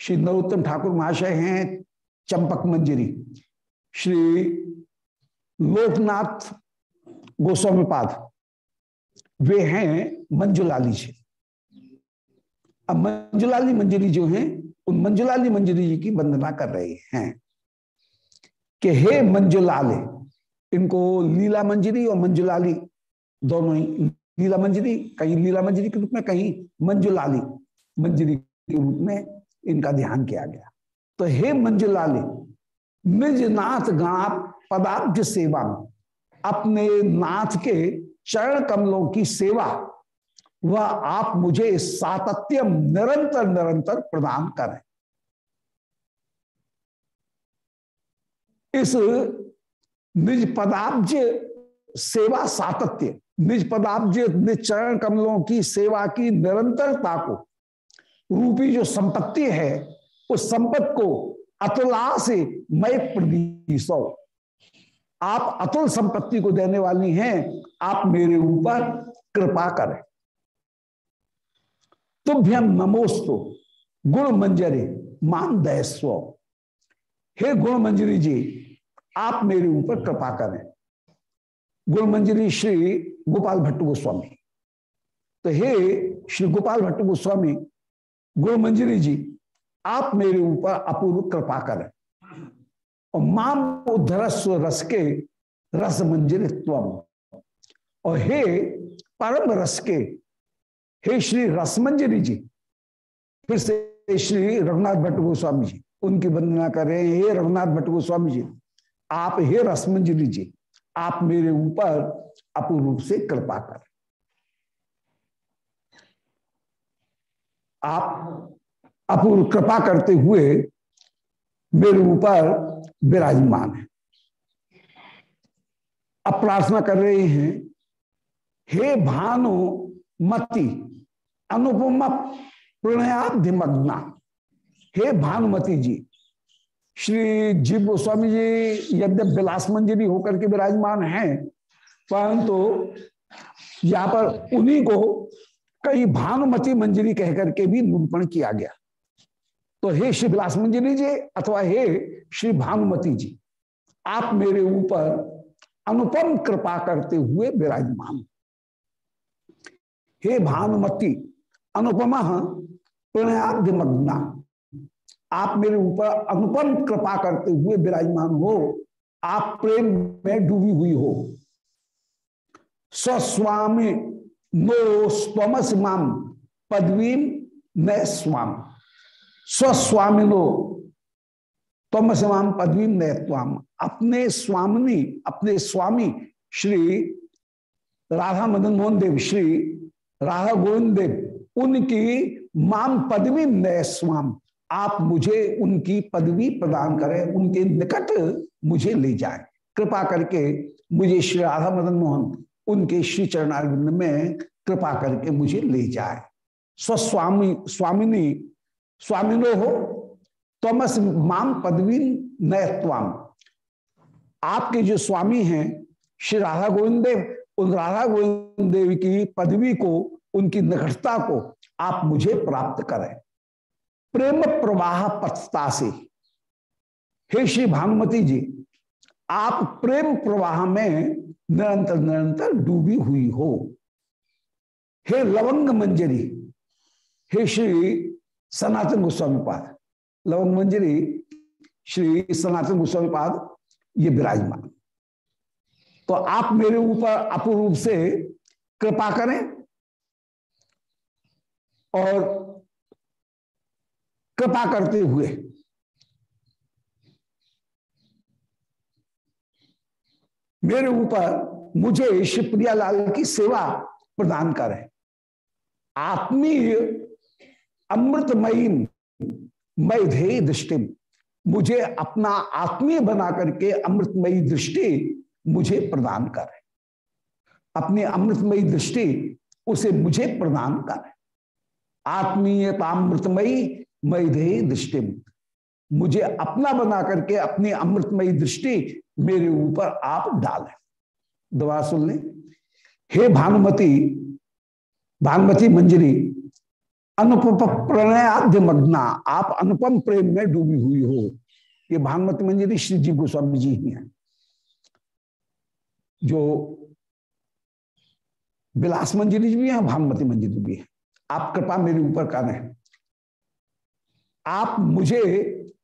श्री नरोत्तम ठाकुर महाशय हैं चंपक मंजरी। श्री लोकनाथ गोस्वामी पाद वे हैं मंजुलाली जी। अब मंजुलाली मंजरी जो हैं, उन मंजुलाली मंजरी जी की वंदना कर रहे हैं। कि हे मंजुलाले इनको लीला मंजरी और मंजुलाली दोनों ही लीला मंजरी कहीं लीला मंजरी के रूप में कहीं मंजुलाली मंजरी के रूप में इनका ध्यान किया गया। तो हे मंजुलाली निज नाथ गाप पदार्थ सेवा में अपने नाथ के चरण कमलों की सेवा वह आप मुझे सातत्यम निरंतर निरंतर प्रदान करें। इस निज पदाब्ज सेवा सातत्य, निज पदाब्ज निज चरण कमलों की सेवा की निरंतरता को, रूपी जो संपत्ति है, उस संपत्ति को अतुला से मय प्रदीसो आप अतुल संपत्ति को देने वाली हैं, आप मेरे ऊपर कृपा करें। तुभ्यम नमोस्तु गुण मंजरे मान दैस्व हे गुण मंजरी जी आप मेरे ऊपर कृपा करें। गुण मंजरी श्री गोपाल भट्ट गोस्वामी। तो हे श्री गोपाल भट्ट गोस्वामी गुण मंजरी जी, आप मेरे ऊपर अपूर्व कृपा करें। और माम उद्धरस्व रस के रस मंजरित्व और हे परम रस के, हे श्री रसमंजरी जी, फिर से श्री रघुनाथ भट्ट गोस्वामी जी, उनकी वंदना कर रहे हैं। हे रघुनाथ भट्ट गोस्वामी जी आप हे रसमंजरी जी, आप मेरे ऊपर अपूर्ण रूप से कृपा कर। आप अपूर्व कृपा करते हुए मेरे ऊपर विराजमान है। अब प्रार्थना कर रहे हैं, हे भानु मति, अनुपम प्रणयाधिमग्ना हे भानुमति जी श्री जीव गोस्वामी जी यद्यप विलास मंजरी होकर के विराजमान हैं, परंतु तो यहाँ पर उन्हीं को कई भानुमति मंजरी कहकर के भी निरूपण किया गया। तो हे श्री विलास मंजरी जी अथवा हे श्री भानुमति जी, आप मेरे ऊपर अनुपम कृपा करते हुए विराजमान। हे भानुमति, अनुपमा प्रणयादिमग्ना आप मेरे ऊपर अनुपम कृपा करते हुए विराजमान हो, आप प्रेम में डूबी हुई हो। स्वस्वामी नो स्वमस माम पदवी न स्वाम। स्वस्वामिनो तमस माम पदवी न त्वाम। अपने स्वामिनी अपने स्वामी श्री राधा मदन मोहन देव, श्री राधा गोविंद देव, उनकी माम पदवी नय स्वाम। आप मुझे उनकी पदवी प्रदान करें, उनके निकट मुझे ले जाए। कृपा करके मुझे श्री राधा मदन मोहन, उनके श्री चरणारविंद में कृपा करके मुझे ले जाए। स्वस्वामी, स्वामिनी, स्वामिनो हो तमस माम पदवी नयत्वाम। आपके जो स्वामी हैं, श्री राधा गोविंद देव, उन राधा गोविंद देव की पदवी को, उनकी निकटता को आप मुझे प्राप्त करें। प्रेम प्रवाह पथता से हे श्री भानुमति जी, आप प्रेम प्रवाह में निरंतर निरंतर डूबी हुई हो। हे लवंग मंजरी, हे श्री सनातन गोस्वामी पाद, लवंग मंजरी, श्री सनातन गोस्वामी पाद, ये विराजमान। तो आप मेरे ऊपर अपूर्व से कृपा करें और कृपा करते हुए। मेरे ऊपर मुझे शिवप्रिया लाल की सेवा प्रदान करें। आत्मीय अमृतमयी मई ध्येय दृष्टि मुझे अपना आत्मीय बना करके अमृतमयी दृष्टि मुझे प्रदान करे। अपनी अमृतमयी दृष्टि उसे मुझे प्रदान करे। आत्मीयतामृतमयी मई दृष्टि। मुझे अपना बना करके अपनी अमृतमयी दृष्टि मेरे ऊपर आप डालें दवा सुन लें। हे भानुमति भानुमति मंजरी, अनुपम प्रणयाद्य मग्ना आप अनुपम प्रेम में डूबी हुई हो। ये भानुमति मंजरी श्री जी गोस्वामी जी ही हैं। जो विलास मंजरी भी है, भानुमति मंजरी भी है। आप कृपा मेरे ऊपर करें आप मुझे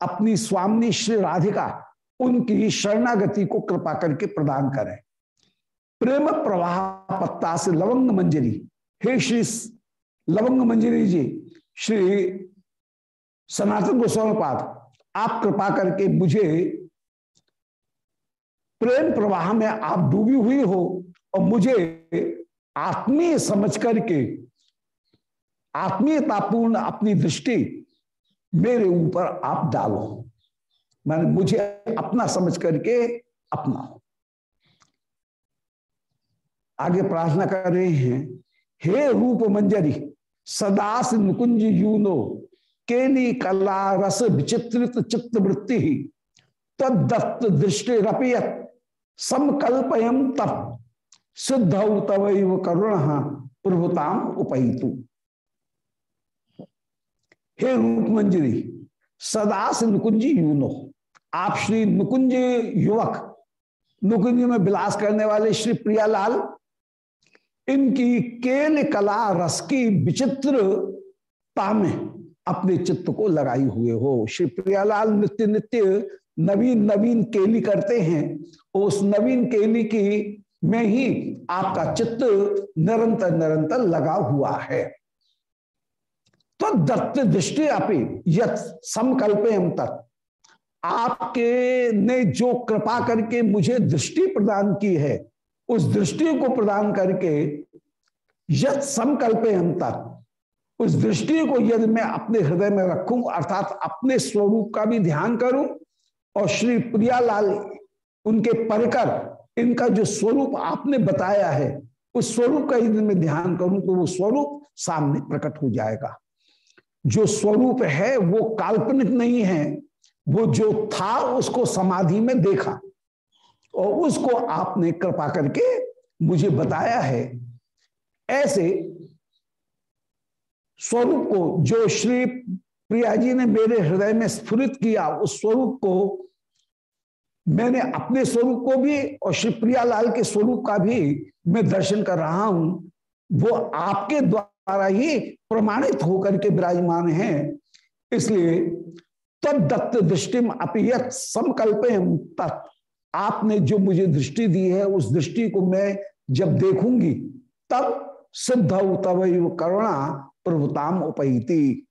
अपनी स्वामी श्री राधिका, उनकी शरणागति को कृपा करके प्रदान करें। प्रेम प्रवाह पत्ता से लवंग मंजरी। हे श्री लवंग मंजरी जी, श्री सनातन गोस्वामी पाद, आप कृपा करके मुझे प्रेम प्रवाह में आप डूबी हुई हो और मुझे आत्मीय समझ करके आत्मीयतापूर्ण अपनी दृष्टि मेरे ऊपर आप डालो। मैंने मुझे अपना समझ करके अपना। आगे प्रार्थना कर रहे हैं, हे रूप मंजरी सदास नुकुंज यूनो केली कला रस विचित्रित चित्त वृत्ति ही तदत्त दृष्टि रपियत समकल्पयम तप, सिद्ध तव करुण प्रभुताम उपहितु हे रूप मंजरी सदा से नुकुंज यूनो आप श्री नुकुंज युवक, नुकुंज में विलास करने वाले श्री प्रियालाल, इनकी केल कला रस की विचित्र में अपने चित्त को लगाई हुए हो। श्री प्रियालाल नित्य नित्य नवीन नवीन केली करते हैं। उस नवीन केली की में ही आपका चित्त निरंतर निरंतर लगा हुआ है। तो दत्त दृष्टि अपनी यथ समकल्प तत्। आपके ने जो कृपा करके मुझे दृष्टि प्रदान की है, उस दृष्टि को प्रदान करके यद संकल्प हम तक उस दृष्टि को यदि मैं अपने हृदय में रखूँ, अर्थात अपने स्वरूप का भी ध्यान करूँ, और श्री प्रियालाल उनके परकर, इनका जो स्वरूप आपने बताया है, उस स्वरूप का यदि मैं ध्यान करूँ तो वो स्वरूप सामने प्रकट हो जाएगा। जो स्वरूप है वो काल्पनिक नहीं है, वो जो था उसको समाधि में देखा और उसको आपने कृपा करके मुझे बताया है। ऐसे स्वरूप को जो श्री प्रिया जी ने मेरे हृदय में स्फुरित किया, उस स्वरूप को मैंने अपने स्वरूप को भी और श्री प्रियालाल के स्वरूप का भी मैं दर्शन कर रहा हूँ, वो आपके द्वारा ही प्रमाणित होकर के विराजमान है। इसलिए तब दत्त दृष्टि अपियत संकल्प तत्। आपने जो मुझे दृष्टि दी है, उस दृष्टि को मैं जब देखूँगी, तब सिद्ध तब करुणा प्रभुताम उपहिति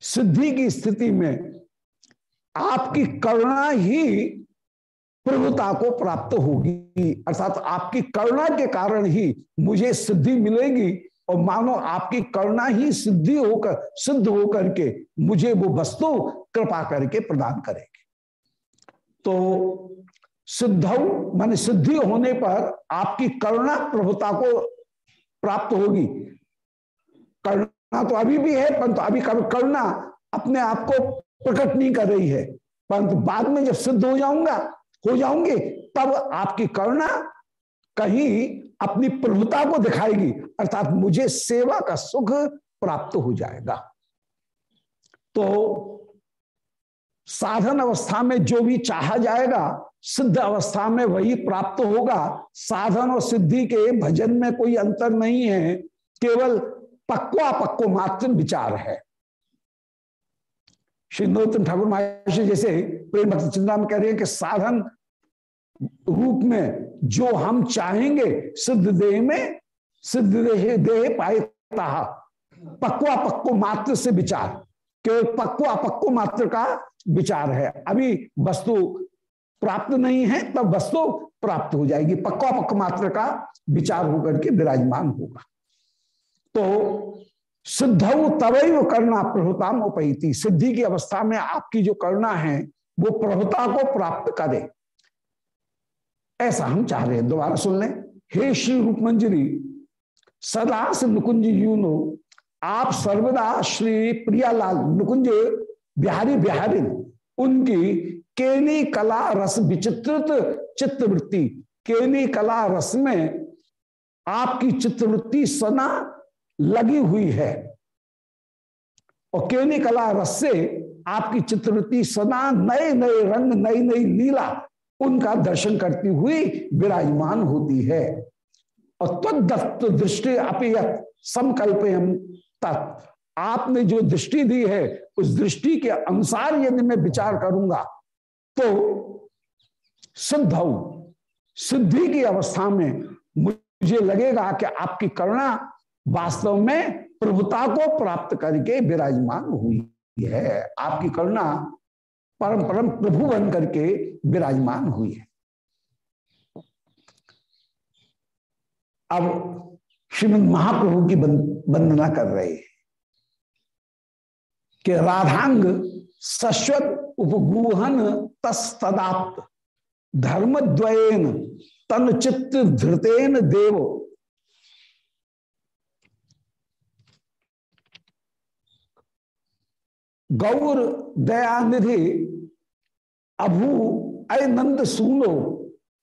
सिद्धि की स्थिति में आपकी करुणा ही प्रभुता को प्राप्त होगी, अर्थात आपकी करुणा के कारण ही मुझे सिद्धि मिलेगी और मानो आपकी करुणा ही सिद्धि होकर, सिद्ध होकर के मुझे वो वस्तु कृपा करके प्रदान करेगी। तो सिद्ध, मान सिद्धि होने पर आपकी करुणा प्रभुता को प्राप्त होगी। करुणा तो अभी भी है, परंतु अभी करुणा अपने आप को प्रकट नहीं कर रही है। परंतु बाद में जब सिद्ध हो जाऊँगा, हो जाऊँगे, तब आपकी करुणा कहीं अपनी प्रभुता को दिखाएगी, अर्थात मुझे सेवा का सुख प्राप्त हो जाएगा। तो साधन अवस्था में जो भी चाहा जाएगा, सिद्ध अवस्था में वही प्राप्त होगा। साधन और सिद्धि के भजन में कोई अंतर नहीं है, केवल पक्वा पक्को मात्र विचार है। श्री नरोत्तम ठाकुर महर्षि जैसे प्रेम चिंता में कह रहे हैं कि साधन रूप में जो हम चाहेंगे, सिद्ध देह में, सिद्ध देह देह पाएता पक्वा पक्को मात्र से विचार। केवल पक्वा पक्को मात्र का विचार है। अभी वस्तु प्राप्त नहीं है, तब वस्तु प्राप्त हो जाएगी। पक्वा पक्को मात्र का विचार होकर के विराजमान होगा। तो सिद्ध तवैव करना प्रभुताम उपहिति सिद्धि की अवस्था में आपकी जो करना है, वो प्रभुता को प्राप्त करे। ऐसा हम चाह रहे हैं। दोबारा सुन लें। हे श्री रूप मंजरी सदा से नुकुंज यूनो, आप सर्वदा श्री प्रियालाल नुकुंज, बिहारी बिहारी, उनकी केनी कला रस विचित्रित चित्तवृत्ति केनी कला रस में आपकी चित्रवृत्ति सना लगी हुई है। और केनी कला रस से आपकी चित्रवृत्ति सदा नए नए रंग नई नई लीला उनका दर्शन करती हुई विराजमान होती है। और तत्दत्त दृष्टि अपियत संकल्प तत्। आपने जो दृष्टि दी है, उस दृष्टि के अनुसार यदि मैं विचार करूँगा तो सिद्ध सिद्धि की अवस्था में मुझे लगेगा कि आपकी करुणा वास्तव में प्रभुता को प्राप्त करके विराजमान हुई है। आपकी करुणा परम परम प्रभु बन करके विराजमान हुई है। अब श्रीमद महाप्रभु की वंदना कर रहे हैं कि राधांग सश्वत उपगुहन तस्तदाप्त धर्मद्वयन तन चित्त धृतेन देव। गौर, दयानिधि, अभू अय नंद सुनो,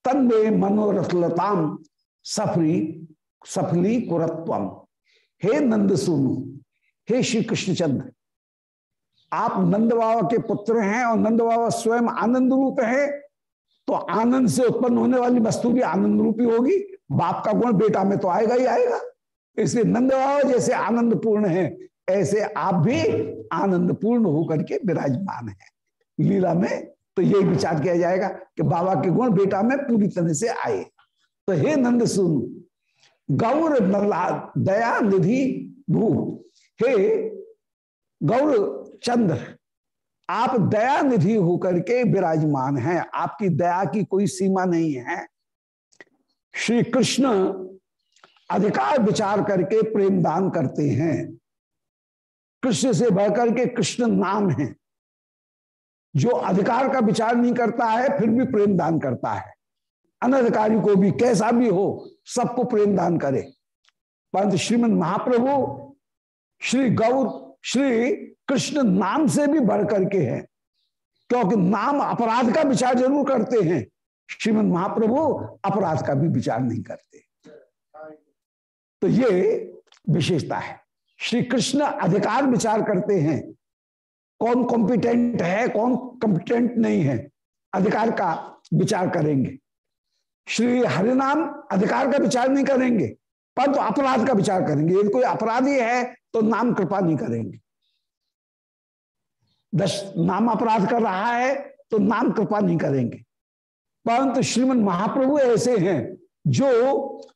तन्मे मनोरथलताम सफली सफली कुरत्वम हे नंद सुनो हे श्री कृष्णचंद्र आप नंद बाबा के पुत्र हैं और नंद बाबा स्वयं आनंद रूप है तो आनंद से उत्पन्न होने वाली वस्तु भी आनंद रूपी होगी। बाप का गुण बेटा में तो आएगा ही आएगा। इसलिए नंद बाबा जैसे आनंद पूर्ण है ऐसे आप भी आनंद पूर्ण होकर के विराजमान है। लीला में तो यही विचार किया जाएगा कि बाबा के गुण बेटा में पूरी तरह से आए। तो हे नंद सुन, गौर दया निधि भू हे गौर चंद्र, आप दया निधि होकर के विराजमान हैं। आपकी दया की कोई सीमा नहीं है। श्री कृष्ण अधिकार विचार करके प्रेम दान करते हैं। कृष्ण से बढ़कर के कृष्ण नाम है। जो अधिकार का विचार नहीं करता है, फिर भी प्रेम दान करता है। अनधिकारी को भी, कैसा भी हो, सबको प्रेम दान करे। परंतु श्रीमद महाप्रभु, श्री गौर, श्री कृष्ण नाम से भी बढ़ करके है। क्योंकि नाम अपराध का विचार ज़रूर करते हैं। श्रीमद महाप्रभु अपराध का भी विचार नहीं करते। तो ये विशेषता है। श्री कृष्ण अधिकार विचार करते हैं। कौन कॉम्पिटेंट है, कौन कॉम्पिटेंट नहीं है, अधिकार का विचार करेंगे। श्री हरिनाम अधिकार का विचार नहीं करेंगे परंतु तो अपराध का विचार करेंगे। यदि कोई अपराधी है तो नाम कृपा नहीं करेंगे। दस, नाम अपराध कर रहा है तो नाम कृपा नहीं करेंगे। परंतु श्रीमद महाप्रभु ऐसे हैं, जो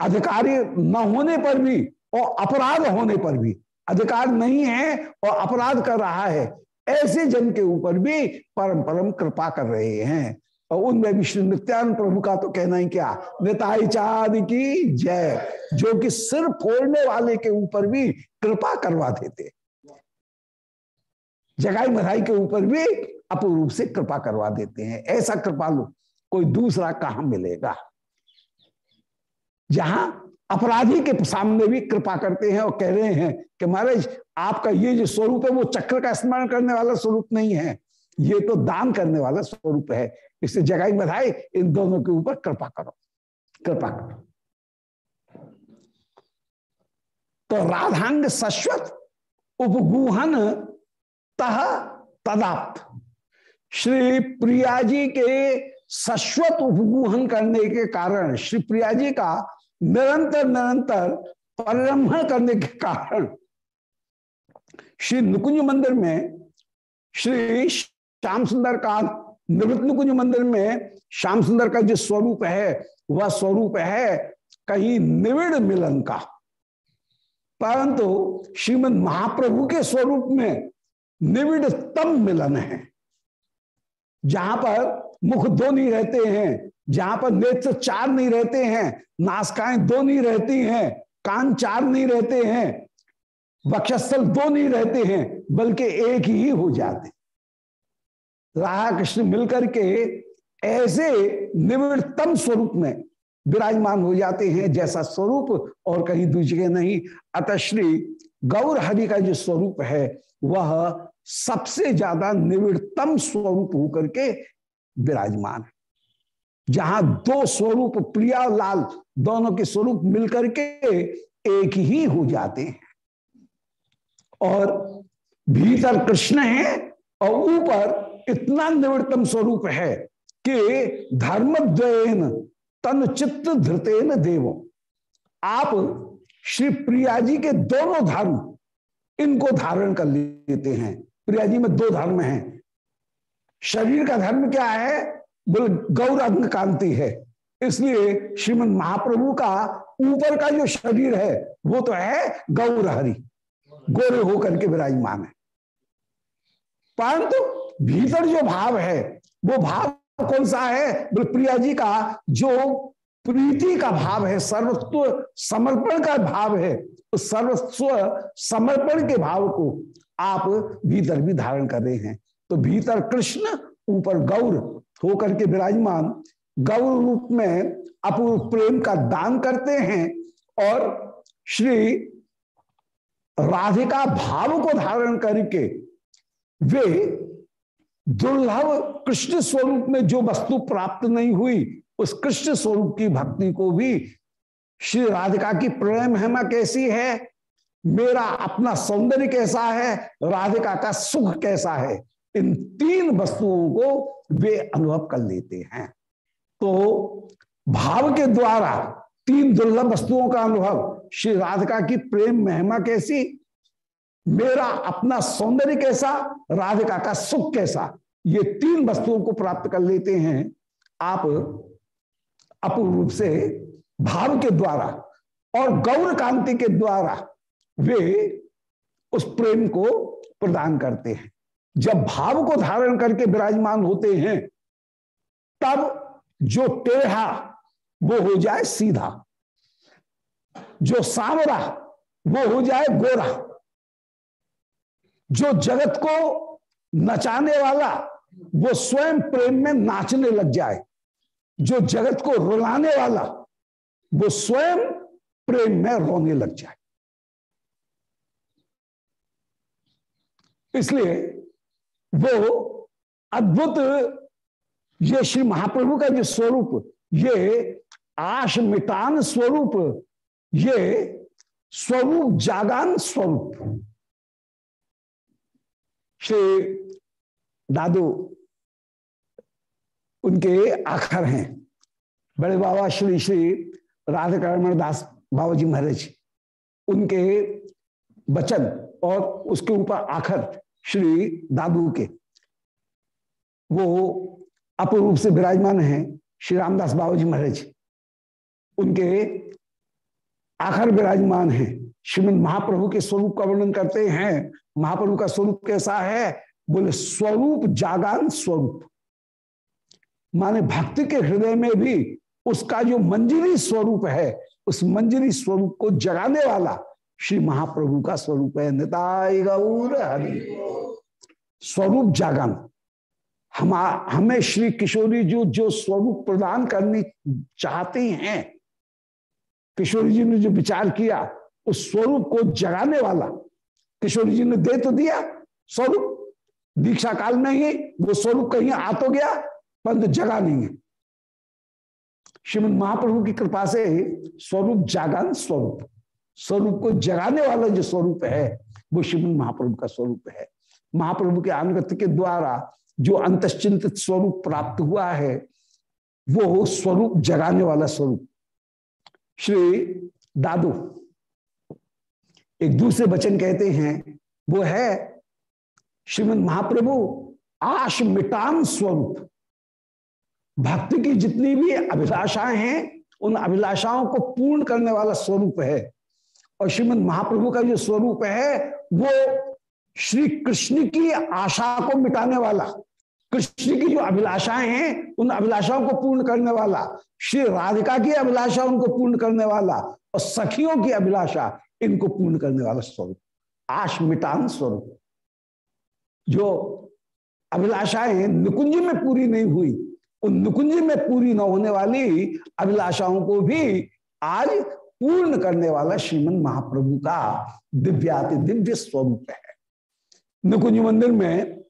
अधिकारी न होने पर भी और अपराध होने पर भी, अधिकार नहीं है और अपराध कर रहा है, ऐसे जन के ऊपर भी परम परम कृपा कर रहे हैं। और उनमें विष्णु नित्यानंद प्रभु का तो कहना ही क्या, निताई चाँद की जय, जो कि सिर फोड़ने वाले के ऊपर भी कृपा करवा देते। जगाई मधाई के ऊपर भी अपूर्व से कृपा करवा देते हैं। ऐसा कृपालु कोई दूसरा कहा मिलेगा? जहाँ अपराधी के सामने भी कृपा करते हैं और कह रहे हैं कि महाराज, आपका ये जो स्वरूप है, वो चक्र का स्मरण करने वाला स्वरूप नहीं है। ये तो दान करने वाला स्वरूप है। इससे जगाई बधाई इन दोनों के ऊपर कृपा करो। कृपा करो। तो राधांग शाश्वत उपगुहन तह तदाप्त। श्री प्रिया जी के शाश्वत उपगुहन करने के कारण, श्री प्रिया जी का निरंतर निरंतर परिरम्भण करने के कारण श्री नुकुंज मंदिर में, श्री श्याम सुंदर का, निवृत्त नुकुंज मंदिर में श्याम सुंदर का जो स्वरूप है, वह स्वरूप है कहीं निविड़ मिलन का। परंतु श्रीमद महाप्रभु के स्वरूप में निविड़तम मिलन है, जहाँ पर मुख दो नहीं रहते हैं जहाँ पर नेत्र चार नहीं रहते हैं, नासकाएँ दो नहीं रहती हैं, कान चार नहीं रहते हैं, वक्षस्थल दो नहीं रहते हैं, बल्कि एक ही हो जाते राधा कृष्ण मिलकर के ऐसे निवृत्तम स्वरूप में विराजमान हो जाते हैं, जैसा स्वरूप और कहीं दूसरे नहीं। अतः श्री गौर हरि का जो स्वरूप है, वह सबसे ज़्यादा निवृत्तम स्वरूप होकर के विराजमान जहाँ दो स्वरूप प्रिया लाल दोनों के स्वरूप मिलकर के एक ही हो जाते हैं। और भीतर कृष्ण है और ऊपर इतना निवृत्तम स्वरूप है कि धर्मद्वयन तन चित्त धृतेन देवो। आप श्री प्रिया जी के दोनों धर्म इनको धारण कर लेते हैं। प्रिया जी में दो धर्म हैं। शरीर का धर्म क्या है? बोले गौर कांति है। इसलिए श्रीमद महाप्रभु का ऊपर का जो शरीर है, वो तो है गौर हरि गोरे होकर के विराजमान है। परंतु भीतर जो भाव है, वो भाव कौन सा है? बोले, प्रिया जी का जो प्रीति का भाव है, सर्वस्व समर्पण का भाव है, उस सर्वस्व समर्पण के भाव को आप भीतर भी धारण कर रहे हैं। तो भीतर कृष्ण, ऊपर गौर होकर के विराजमान गौर रूप में अपूर्व प्रेम का दान करते हैं और श्री राधिका भाव को धारण करके वे दुर्लभ कृष्ण स्वरूप में जो वस्तु प्राप्त नहीं हुई, उस कृष्ण स्वरूप की भक्ति को भी श्री राधिका की प्रेम हेमा कैसी है? मेरा अपना सौंदर्य कैसा है? राधिका का सुख कैसा है? इन तीन वस्तुओं को वे अनुभव कर लेते हैं। तो भाव के द्वारा तीन दुर्लभ वस्तुओं का अनुभव, श्री राधिका की प्रेम महिमा कैसी, मेरा अपना सौंदर्य कैसा, राधिका का सुख कैसा, ये तीन वस्तुओं को प्राप्त कर लेते हैं। आप अपूर्ण रूप से भाव के द्वारा और गौर कांति के द्वारा वे उस प्रेम को प्रदान करते हैं। जब भाव को धारण करके विराजमान होते हैं, तब जो टेढ़ा, वो हो जाए सीधा। जो सांवरा, वो हो जाए गोरा। जो जगत को नचाने वाला, वो स्वयं प्रेम में नाचने लग जाए। जो जगत को रुलाने वाला, वो स्वयं प्रेम में रोने लग जाए। इसलिए वो अद्भुत ये श्री महाप्रभु का जो स्वरूप, ये आश मिटान स्वरूप, ये स्वरूप जागान स्वरूप। श्री दादू, उनके आखर हैं। बड़े बाबा श्री श्री राधाकरण दास बाबा जी महाराज, उनके वचन और उसके ऊपर आखर। श्री दादू के। वो अपूर्व से विराजमान है श्री रामदास बाबू जी महाराज। उनके आखिर विराजमान है। श्रीमद महाप्रभु के स्वरूप का वर्णन करते हैं। महाप्रभु का स्वरूप कैसा है? बोले, स्वरूप जागान स्वरूप। माने भक्ति के हृदय में भी उसका जो मंजिरी स्वरूप है, उस मंजिरी स्वरूप को जगाने वाला श्री महाप्रभु का स्वरूप है। निताय गौर हरि। स्वरूप जागन। हम हमें श्री किशोरी जी जो स्वरूप प्रदान करनी चाहते हैं, किशोरी जी ने जो विचार किया, उस स्वरूप को जगाने वाला, किशोरी जी ने दे तो दिया स्वरूप। दीक्षा काल में ही वो स्वरूप कहीं आ तो गया, परंतु जगा नहीं है। श्रीमद महाप्रभु की कृपा से स्वरूप जागन स्वरूप। स्वरूप को जगाने वाला जो स्वरूप है, वो श्रीमद महाप्रभु का स्वरूप है। महाप्रभु के अनुगत्य के द्वारा जो अंतश्चिंतित स्वरूप प्राप्त हुआ है, वो स्वरूप जगाने वाला स्वरूप। श्री दादू एक दूसरे वचन कहते हैं, वो है, श्रीमद महाप्रभु आश मिटान स्वरूप। भक्ति की जितनी भी अभिलाषाएँ हैं, उन अभिलाषाओं को पूर्ण करने वाला स्वरूप है। और श्रीमद महाप्रभु का जो स्वरूप है, वो श्री कृष्ण की आशा को मिटाने वाला, कृष्ण की जो अभिलाषाएँ हैं, उन अभिलाषाओं को पूर्ण करने वाला, श्री राधिका की अभिलाषा उनको पूर्ण करने वाला, और सखियों की अभिलाषा इनको पूर्ण करने वाला स्वरूप आश मिटान स्वरूप। जो अभिलाषाएँ निकुंज में पूरी नहीं हुई, उन निकुंज में पूरी न होने वाली अभिलाषाओं को भी आज पूर्ण करने वाला श्रीमन महाप्रभु का दिव्याति दिव्य स्वरूप है। निकुंज मंदिर में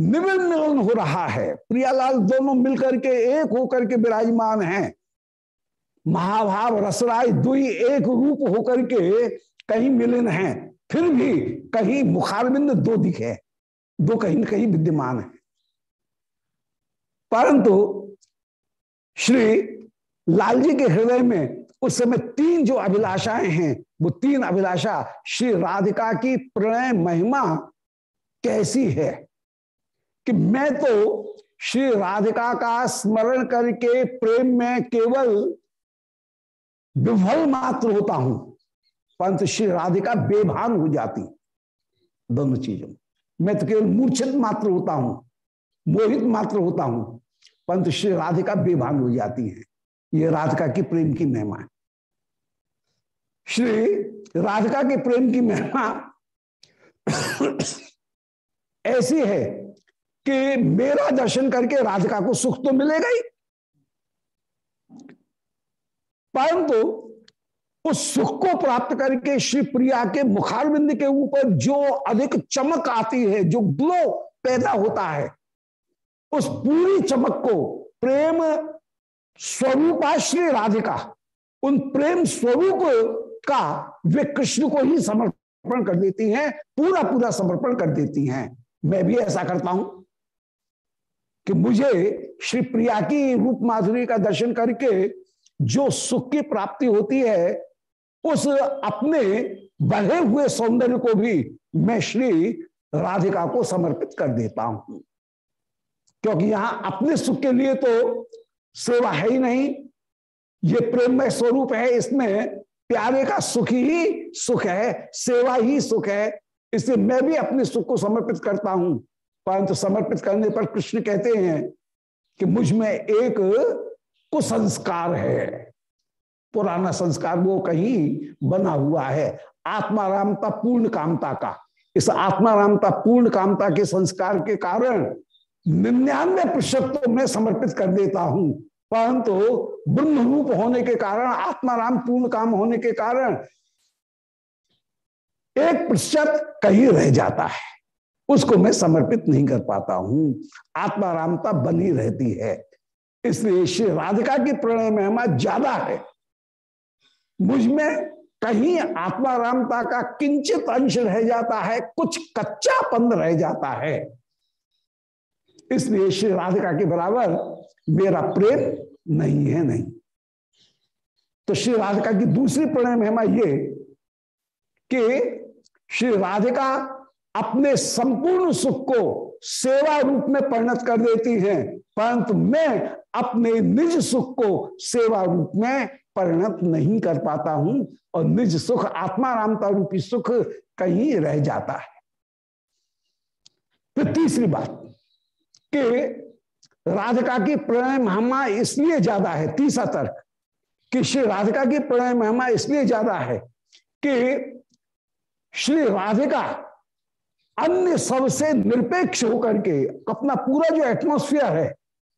निमिल मिलन हो रहा है। प्रियालाल दोनों मिलकर के एक होकर के विराजमान हैं। महाभाव रसराय दुई एक रूप होकर के कहीं मिलन हैं। फिर भी कहीं मुखारबिंद दो दिखे दो कहीं न कहीं विद्यमान है। परंतु श्री लाल जी के हृदय में उस समय तीन जो अभिलाषाएँ हैं, वो तीन अभिलाषा, श्री राधिका की प्रणय महिमा कैसी है? कि मैं तो श्री राधिका का स्मरण करके प्रेम में केवल विफल मात्र होता हूँ, परंतु श्री राधिका बेभान हो जाती दोनों चीज़ों मैं तो केवल मूर्छित मात्र होता हूँ, मोहित मात्र होता हूँ, परंतु श्री राधिका बेभान हो जाती है। ये राधिका की प्रेम की महिमा है। श्री राधिका के प्रेम की महिमा ऐसी है कि मेरा दर्शन करके राधिका को सुख तो मिलेगा ही। परंतु उस सुख को प्राप्त करके श्री प्रिया के मुखारबिंद के ऊपर जो अधिक चमक आती है, जो ग्लो पैदा होता है, उस पूरी चमक को प्रेम स्वरूपा श्री राधिका। उन प्रेम स्वरूप का वे कृष्ण को ही समर्पण कर देती हैं पूरा पूरा समर्पण कर देती हैं। मैं भी ऐसा करता हूँ कि मुझे श्री प्रिया की रूप माधुरी का दर्शन करके जो सुख की प्राप्ति होती है, उस अपने बढ़े हुए सौंदर्य को भी मैं श्री राधिका को समर्पित कर देता हूँ। क्योंकि यहाँ अपने सुख के लिए तो सेवा है ही नहीं। ये प्रेममय स्वरूप है, इसमें प्यारे का सुख ही सुख है, सेवा ही सुख है। इसलिए मैं भी अपने सुख को समर्पित करता हूँ। परंतु समर्पित करने पर कृष्ण कहते हैं कि मुझमें एक कुसंस्कार है। पुराना संस्कार वो कहीं बना हुआ है। आत्मारामता पूर्ण कामता का। इस आत्मारामता पूर्ण कामता के संस्कार के कारण निन्यानवे प्रतिशत तो मैं समर्पित कर देता हूँ। परंतु ब्रह्म रूप होने के कारण, आत्माराम पूर्ण काम होने के कारण एक प्रतिशत कहीं रह जाता है। उसको मैं समर्पित नहीं कर पाता हूँ। आत्मारामता बनी रहती है। इसलिए श्री राधिका की प्रणय महिमा ज़्यादा है। मुझमें कहीं आत्मारामता का किंचित अंश रह जाता है, कुछ कच्चा पंद रह जाता है। इसलिए श्री राधिका के बराबर मेरा प्रेम नहीं है, नहीं। तो श्री राधिका की दूसरी प्रणय महिमा ये कि श्री राधिका अपने संपूर्ण सुख को सेवा रूप में परिणत कर देती हैं, परंतु मैं अपने निज सुख को सेवा रूप में परिणत नहीं कर पाता हूँ और निज सुख, आत्मारामता रूपी सुख कहीं रह जाता है। फिर तीसरी बात कि राधिका की प्रणय महिमा इसलिए ज़्यादा है, तीसरा तर्क, कि श्री राधिका की प्रणय महिमा इसलिए ज़्यादा है कि श्री राधिका अन्य सबसे निरपेक्ष होकर के अपना पूरा जो एटमोस्फियर है,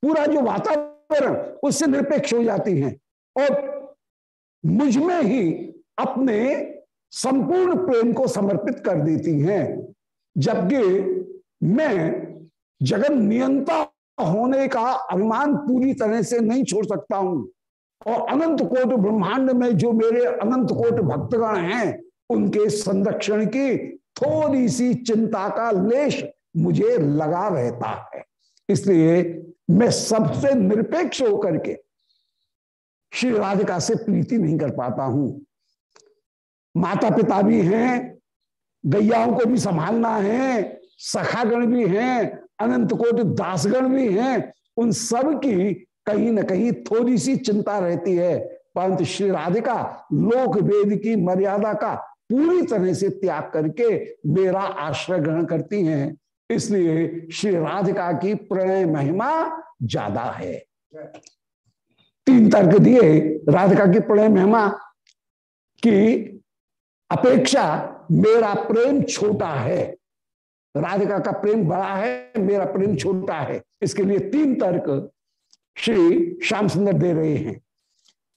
पूरा जो वातावरण, उससे निरपेक्ष हो जाती हैं और मुझमें ही अपने संपूर्ण प्रेम को समर्पित कर देती हैं। जबकि मैं जगन नियंता होने का अभिमान पूरी तरह से नहीं छोड़ सकता हूँ। और अनंत कोट ब्रह्मांड में जो मेरे अनंत कोट भक्तगण हैं, उनके संरक्षण की थोड़ी सी चिंता का लेश मुझे लगा रहता है। इसलिए मैं सबसे निरपेक्ष होकर के श्री राधिका से प्रीति नहीं कर पाता हूँ। माता पिता भी हैं, गैयाओं को भी संभालना है, सखागण भी हैं अनंत कोटि दासगण भी हैं, उन सब की कहीं ना कहीं थोड़ी सी चिंता रहती है। परंतु श्री राधिका लोक वेद की मर्यादा का पूरी तरह से त्याग करके मेरा आश्रय ग्रहण करती हैं। इसलिए श्री राधिका की प्रणय महिमा ज़्यादा है। तीन तर्क दिए, राधिका की प्रणय महिमा की अपेक्षा मेरा प्रेम छोटा है। राधिका का प्रेम बड़ा है, मेरा प्रेम छोटा है। इसके लिए तीन तर्क श्री श्याम सुंदर दे रहे हैं।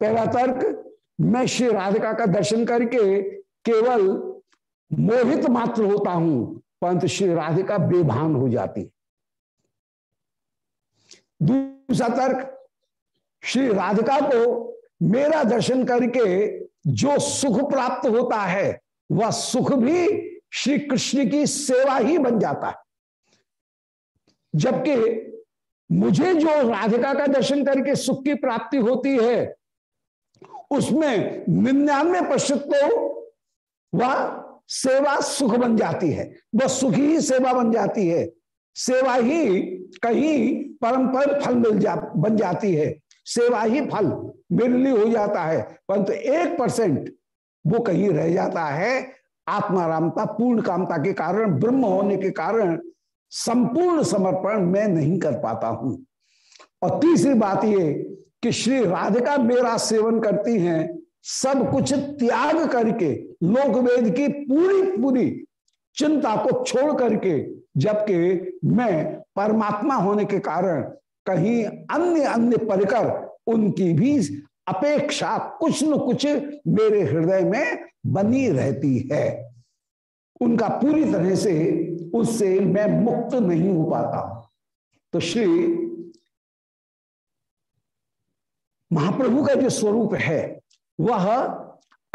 पहला तर्क, मैं श्री राधिका का दर्शन करके केवल मोहित मात्र होता हूँ, परंतु श्री राधिका बेभान हो जाती दूसरा तर्क, श्री राधिका को मेरा दर्शन करके जो सुख प्राप्त होता है, वह सुख भी श्री कृष्ण की सेवा ही बन जाता है। जबकि मुझे जो राधिका का दर्शन करके सुख की प्राप्ति होती है, उसमें निन्यानवे प्रतिशत तो वह सेवा सुख बन जाती है। वह सुखी ही सेवा बन जाती है। सेवा ही कहीं परंपर फल मिल जा, बन जाती है। सेवा ही फल मेरे लिए हो जाता है, परंतु तो एक परसेंट वो कहीं रह जाता है आत्मारामता पूर्ण कामता के कारण, ब्रह्म होने के कारण संपूर्ण समर्पण मैं नहीं कर पाता हूँ। और तीसरी बात ये कि श्री राधिका मेरा सेवन करती हैं, सब कुछ त्याग करके लोक वेद की पूरी पूरी चिंता को छोड़ करके, जबकि मैं परमात्मा होने के कारण कहीं अन्य अन्य परिकर उनकी भी अपेक्षा कुछ न कुछ मेरे हृदय में बनी रहती है। उनका पूरी तरह से, उससे मैं मुक्त नहीं हो पाता हूँ। तो श्री महाप्रभु का जो स्वरूप है, वह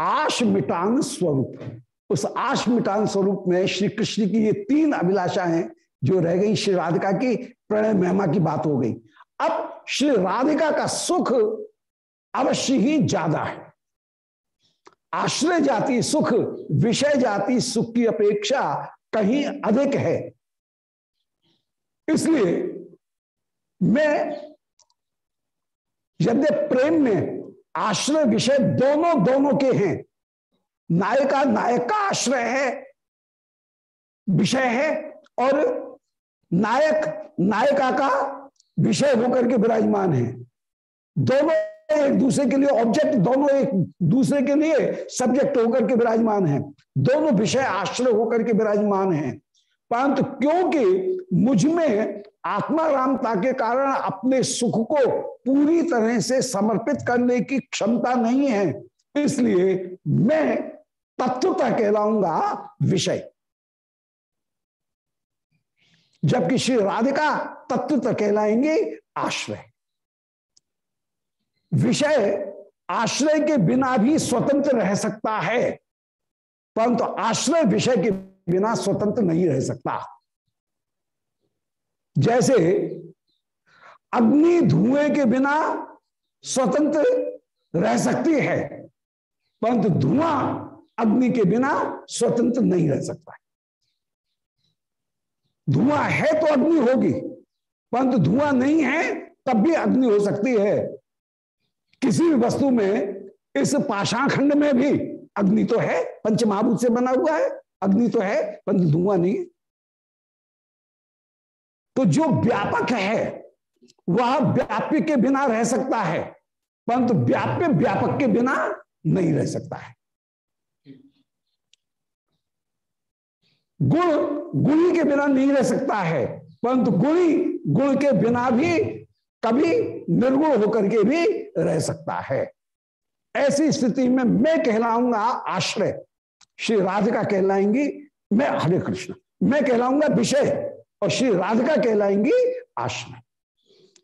आश मिटान स्वरूप उस आश मिटान स्वरूप में श्री कृष्ण की ये तीन अभिलाषा अभिलाषाएँ जो रह गई श्री राधिका की प्रणय महिमा की बात हो गई। अब श्री राधिका का सुख अवश्य ही ज़्यादा है। आश्रय जाति सुख, विषय जाति सुख की अपेक्षा कहीं अधिक है। इसलिए मैं यद्य प्रेम में आश्रय विषय दोनों दोनों के हैं, नायिका नायक का आश्रय है, विषय है, और नायक नायिका का विषय होकर के विराजमान है, दोनों एक दूसरे के लिए ऑब्जेक्ट दोनों एक दूसरे के लिए सब्जेक्ट होकर के विराजमान है। दोनों विषय आश्रय होकर के विराजमान है। परंतु क्योंकि मुझमें आत्मा रामता के कारण अपने सुख को पूरी तरह से समर्पित करने की क्षमता नहीं है, इसलिए मैं तत्वता कहलाऊँगा विषय। जबकि श्री राधिका तत्वता कहलाएँगे आश्रय। विषय आश्रय के बिना भी स्वतंत्र रह सकता है। परंतु आश्रय विषय के बिना स्वतंत्र नहीं रह सकता। जैसे अग्नि धुएँ के बिना स्वतंत्र रह सकती है, परंतु धुआँ अग्नि के बिना स्वतंत्र नहीं रह सकता धुआँ है तो अग्नि होगी, परंतु धुआँ नहीं है तब भी अग्नि हो सकती है। किसी भी वस्तु में, इस पाषाखंड में भी अग्नि तो है, पंचमहाभूत से बना हुआ है, अग्नि तो है, परंतु धुआँ नहीं तो जो व्यापक है, वह व्याप्य के बिना रह सकता है, परंतु व्याप्य व्यापक के बिना नहीं रह सकता है। गुण, गुणी के बिना नहीं रह सकता है, परंतु गुणी, गुण के बिना भी कभी निर्गुण होकर के भी रह सकता है। ऐसी स्थिति में मैं कहलाऊँगा आश्रय। श्री राधिका कहलाएँगी, मैं हरे कृष्ण। मैं कहलाऊँगा विषय और श्री राधिका कहलाएँगी आश्रय।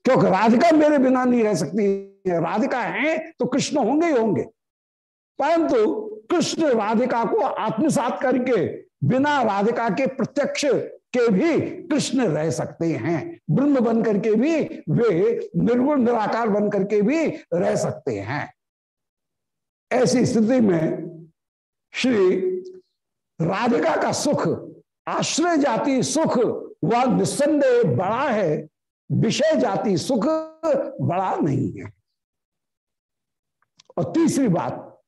क्योंकि राधिका मेरे बिना नहीं रह सकती है। राधिका है तो कृष्ण होंगे ही होंगे। परंतु कृष्ण राधिका को आत्मसात करके बिना राधिका के प्रत्यक्ष के भी कृष्ण रह सकते हैं। ब्रह्म बन करके भी वे निर्गुण, निराकार बन करके भी रह सकते हैं। ऐसी स्थिति में श्री राधिका का सुख, आश्रय जाति सुख, वह निस्संदेह बड़ा है, विषय जाति सुख बड़ा नहीं है। और तीसरी बात,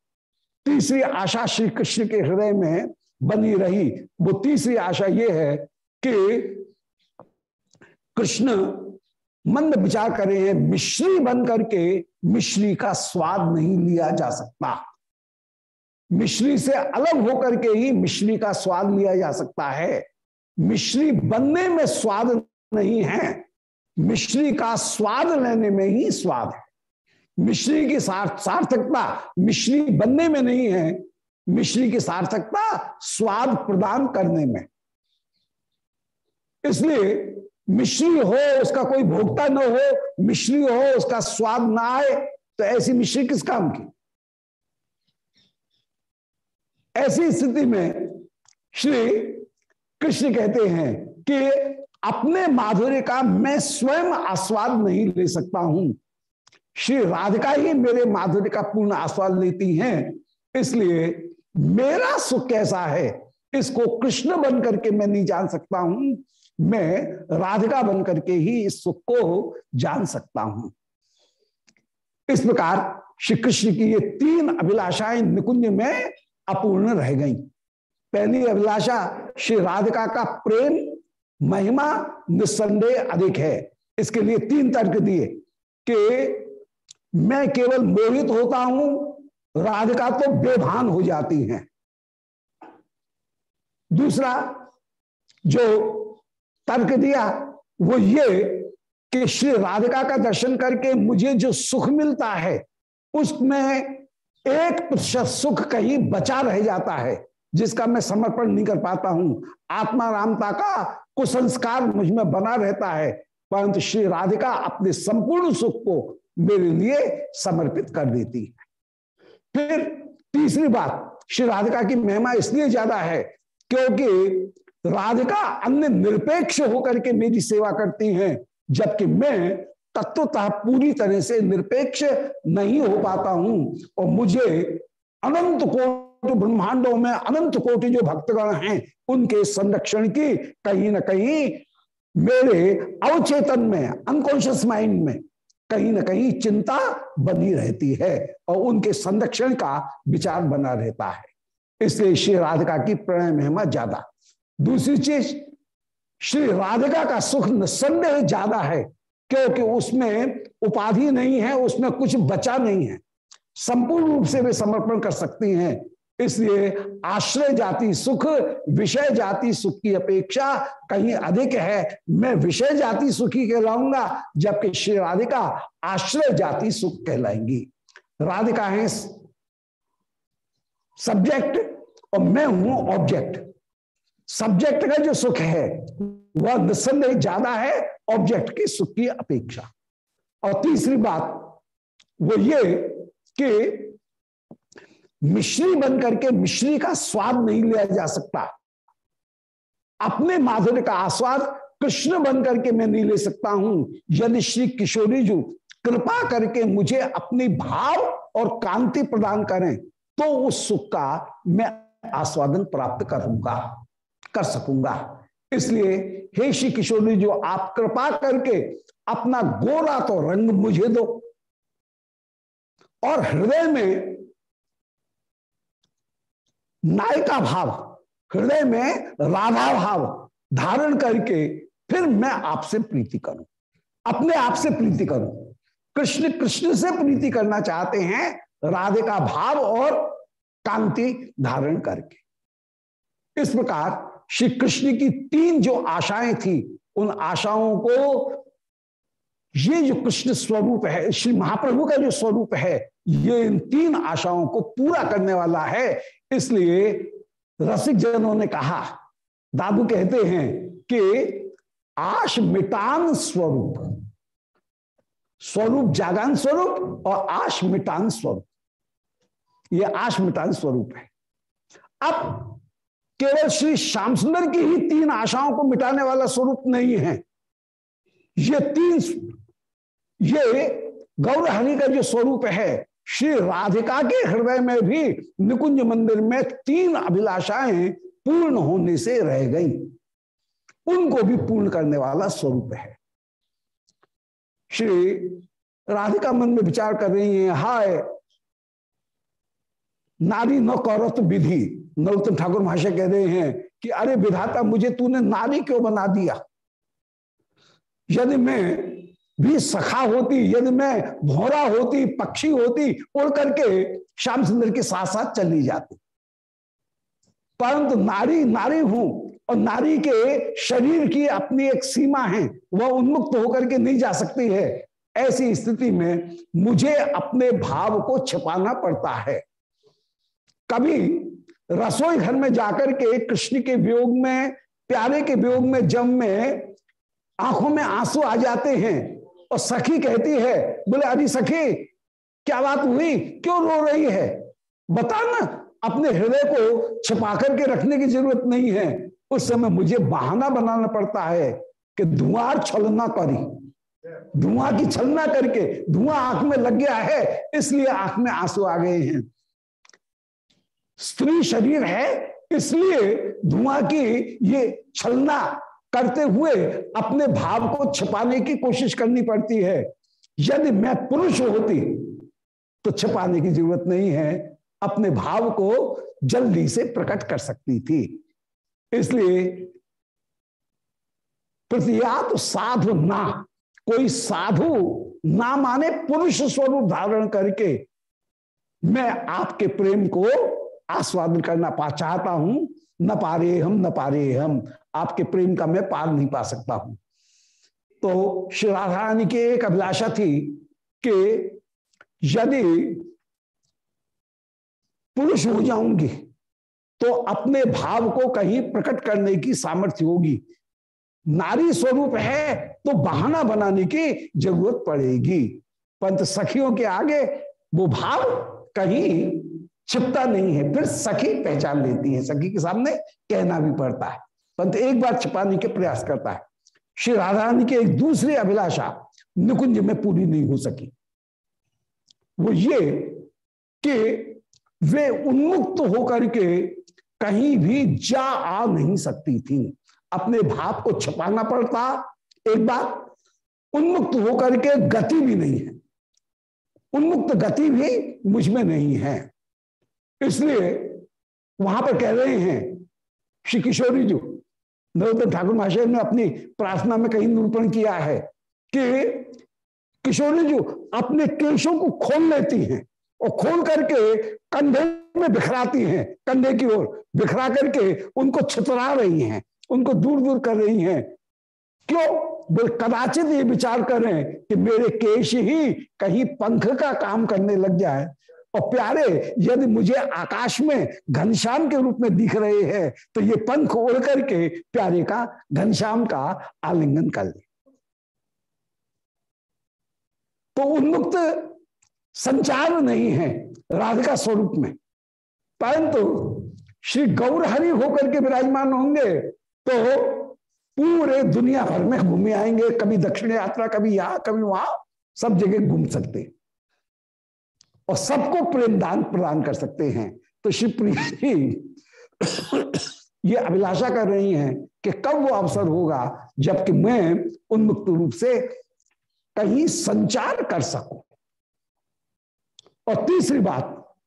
तीसरी आशा श्री कृष्ण के हृदय में बनी रही। वो तीसरी आशा ये है कि कृष्ण मंद विचार करे हैं, मिश्री बन करके मिश्री का स्वाद नहीं लिया जा सकता। मिश्री से अलग होकर के ही मिश्री का स्वाद लिया जा सकता है। मिश्री बनने में स्वाद नहीं है, मिश्री का स्वाद लेने में ही स्वाद है। मिश्री की सार्थकता मिश्री बनने में नहीं है मिश्री की सार्थकता स्वाद प्रदान करने में। इसलिए मिश्री हो, उसका कोई भोक्ता न हो, मिश्री हो, उसका स्वाद ना आए तो ऐसी मिश्री किस काम की? ऐसी स्थिति में श्री कृष्ण कहते हैं कि अपने माधुर्य का मैं स्वयं आस्वाद नहीं ले सकता हूँ। श्री राधिका ही मेरे माधुर्य का पूर्ण आस्वाद लेती हैं, इसलिए मेरा सुख कैसा है? इसको कृष्ण बन करके मैं नहीं जान सकता हूँ। मैं राधिका बन करके ही इस सुख को जान सकता हूँ। इस प्रकार श्री कृष्ण की ये तीन अभिलाषाएँ निकुंज में अपूर्ण रह गई। पहली अभिलाषा श्री राधिका का प्रेम, महिमा, निस्संदेह अधिक है। इसके लिए तीन तर्क दिए कि मैं केवल मोहित होता हूँ राधिका तो बेभान हो जाती हैं। दूसरा जो तर्क दिया, वो ये कि श्री राधिका का दर्शन करके मुझे जो सुख मिलता है, उसमें एक प्रतिशत सुख कहीं बचा रह जाता है, जिसका मैं समर्पण नहीं कर पाता हूँ। आत्मा रामता का कुसंस्कार मुझमें बना रहता है, परंतु श्री राधिका अपने संपूर्ण सुख को मेरे लिए समर्पित कर देती है। फिर तीसरी बात, श्री राधिका की महिमा इसलिए ज़्यादा है क्योंकि राधिका अन्य निरपेक्ष होकर के मेरी सेवा करती हैं, जबकि मैं तत्वतः पूरी तरह से निरपेक्ष नहीं हो पाता हूँ। और मुझे अनंत कोटि ब्रह्मांडों में अनंत कोटि जो भक्तगण हैं, उनके संरक्षण की कहीं ना कहीं मेरे अवचेतन में अनकॉन्शियस माइंड में कहीं ना कहीं चिंता बनी रहती है और उनके संरक्षण का विचार बना रहता है। इसलिए श्री राधिका की प्रणय महिमा ज़्यादा। दूसरी चीज़, श्री राधिका का सुख निस्संदेह ज़्यादा है, क्योंकि उसमें उपाधि नहीं है, उसमें कुछ बचा नहीं है। संपूर्ण रूप से वे समर्पण कर सकती हैं। इसलिए आश्रय जाति सुख, विषय जाति सुख की अपेक्षा कहीं अधिक है। मैं विषय जाति सुखी कहलाऊँगा, जबकि श्री राधिका आश्रय जाति सुख कहलाएँगी। राधिका है सब्जेक्ट और मैं हूँ ऑब्जेक्ट सब्जेक्ट का जो सुख है, वह निस्संदेह ज़्यादा है ऑब्जेक्ट के सुख की अपेक्षा। और तीसरी बात, वो ये कि मिश्री बन करके मिश्री का स्वाद नहीं लिया जा सकता। अपने माधुर्य का आस्वाद कृष्ण बन करके मैं नहीं ले सकता हूँ। यदि श्री किशोरी जी कृपा करके मुझे अपनी भाव और कांति प्रदान करें तो उस सुख का मैं आस्वादन प्राप्त करूँगा, कर सकूँगा। इसलिए हे श्री किशोरी जो, आप कृपा करके अपना गोरा तो रंग मुझे दो और हृदय में नायिका भाव, हृदय में राधा भाव धारण करके फिर मैं आपसे प्रीति करूँ। अपने आप से प्रीति करूँ। कृष्ण कृष्ण से प्रीति करना चाहते हैं, राधे का भाव और कांति धारण करके। इस प्रकार श्री कृष्ण की तीन जो आशाएँ थी, उन आशाओं को ये जो कृष्ण स्वरूप है, श्री महाप्रभु का जो स्वरूप है, ये इन तीन आशाओं को पूरा करने वाला है। इसलिए रसिक जनों ने कहा, दादू कहते हैं कि आश मिटान स्वरूप स्वरूप जागान स्वरूप और आश मिटान स्वरूप। ये आश मिटान स्वरूप है। अब केवल श्री श्याम सुंदर की ही तीन आशाओं को मिटाने वाला स्वरूप नहीं है। ये तीन, ये गौर हरि का जो स्वरूप है श्री राधिका के हृदय में भी निकुंज मंदिर में तीन अभिलाषाएँ पूर्ण होने से रह गई। उनको भी पूर्ण करने वाला स्वरूप है। श्री राधिका मन में विचार कर रही है, हाय, नारी न करत विधि। नरोत्तम ठाकुर महाशय कह रहे हैं कि, अरे विधाता, मुझे तूने नारी क्यों बना दिया? यदि मैं भी सखा होती, यदि मैं भोरा होती, पक्षी होती, उड़ करके श्याम सुंदर के साथ साथ चली जाती। परंतु नारी नारी हूँ और नारी के शरीर की अपनी एक सीमा है, वह उन्मुक्त होकर के नहीं जा सकती है। ऐसी स्थिति में मुझे अपने भाव को छिपाना पड़ता है। कभी रसोई घर में जाकर के कृष्ण के वियोग में, प्यारे के वियोग में जब में आँखों में आँसू आ जाते हैं और सखी कहती है, बोले, अरे सखी, क्या बात हुई? क्यों रो रही है? बता ना, अपने हृदय को छिपा करके रखने की ज़रूरत नहीं है। उस समय मुझे बहाना बनाना पड़ता है कि धुआँ छलना करी। धुआँ की छलना करके धुआँ आँख में लग गया है, इसलिए आँख में आँसू आ गए हैं। स्त्री शरीर है, इसलिए धुआँ की ये छलना करते हुए अपने भाव को छिपाने की कोशिश करनी पड़ती है। यदि मैं पुरुष होती तो छिपाने की ज़रूरत नहीं है। अपने भाव को जल्दी से प्रकट कर सकती थी। इसलिए प्रतियात साधु ना, कोई साधु ना माने पुरुष स्वरूप धारण करके मैं आपके प्रेम को आस्वादन करना पा चाहता हूँ। न पारे हम, न पारे हम। आपके प्रेम का मैं पार नहीं पा सकता हूँ। तो श्री राधा रानी की एक अभिलाषा थी कि यदि पुरुष हो जाऊँगी तो अपने भाव को कहीं प्रकट करने की सामर्थ्य होगी। नारी स्वरूप है तो बहाना बनाने की ज़रूरत पड़ेगी। पंत सखियों के आगे वो भाव कहीं छिपता नहीं है, फिर सखी पहचान लेती है। सखी के सामने कहना भी पड़ता है। परंतु एक बार छिपाने के प्रयास करता है। श्री राधा रानी की एक दूसरी अभिलाषा निकुंज में पूरी नहीं हो सकी। वो ये कि वे उन्मुक्त होकर के कहीं भी जा आ नहीं सकती थी। अपने भाव को छुपाना पड़ता, एक बार। उन्मुक्त होकर के गति भी नहीं है। उन्मुक्त गति भी मुझमें नहीं है। इसलिए वहाँ पर कह रहे हैं, श्री किशोरी जी नरोत्तम ठाकुर महाशय ने अपनी प्रार्थना में कहीं निरूपण किया है कि किशोरी जो अपने केशों को खोल लेती हैं और खोल करके कंधे में बिखराती हैं, कंधे की ओर बिखरा करके उनको छितरा रही हैं, उनको दूर दूर कर रही हैं। क्यों? बोल कदाचित ये विचार करें कि मेरे केश ही कहीं पंख का काम करने लग जाए। और प्यारे, यदि मुझे आकाश में घनश्याम के रूप में दिख रहे हैं तो ये पंख उड़ करके प्यारे का घनश्याम का आलिंगन कर ले। तो उन्मुक्त संचार नहीं है राधिका स्वरूप में। परंतु श्री गौरहरि होकर के विराजमान होंगे तो पूरे दुनिया भर में घूमे आएँगे, कभी दक्षिण यात्रा, कभी यहाँ, कभी वहाँ, सब जगह घूम सकते और सबको प्रेम दान प्रदान कर सकते हैं। तो शिवप्रिया जी ये अभिलाषा कर रही हैं कि कब वो अवसर होगा, जबकि मैं उन्मुक्त रूप से कहीं संचार कर सकूँ। और तीसरी बात,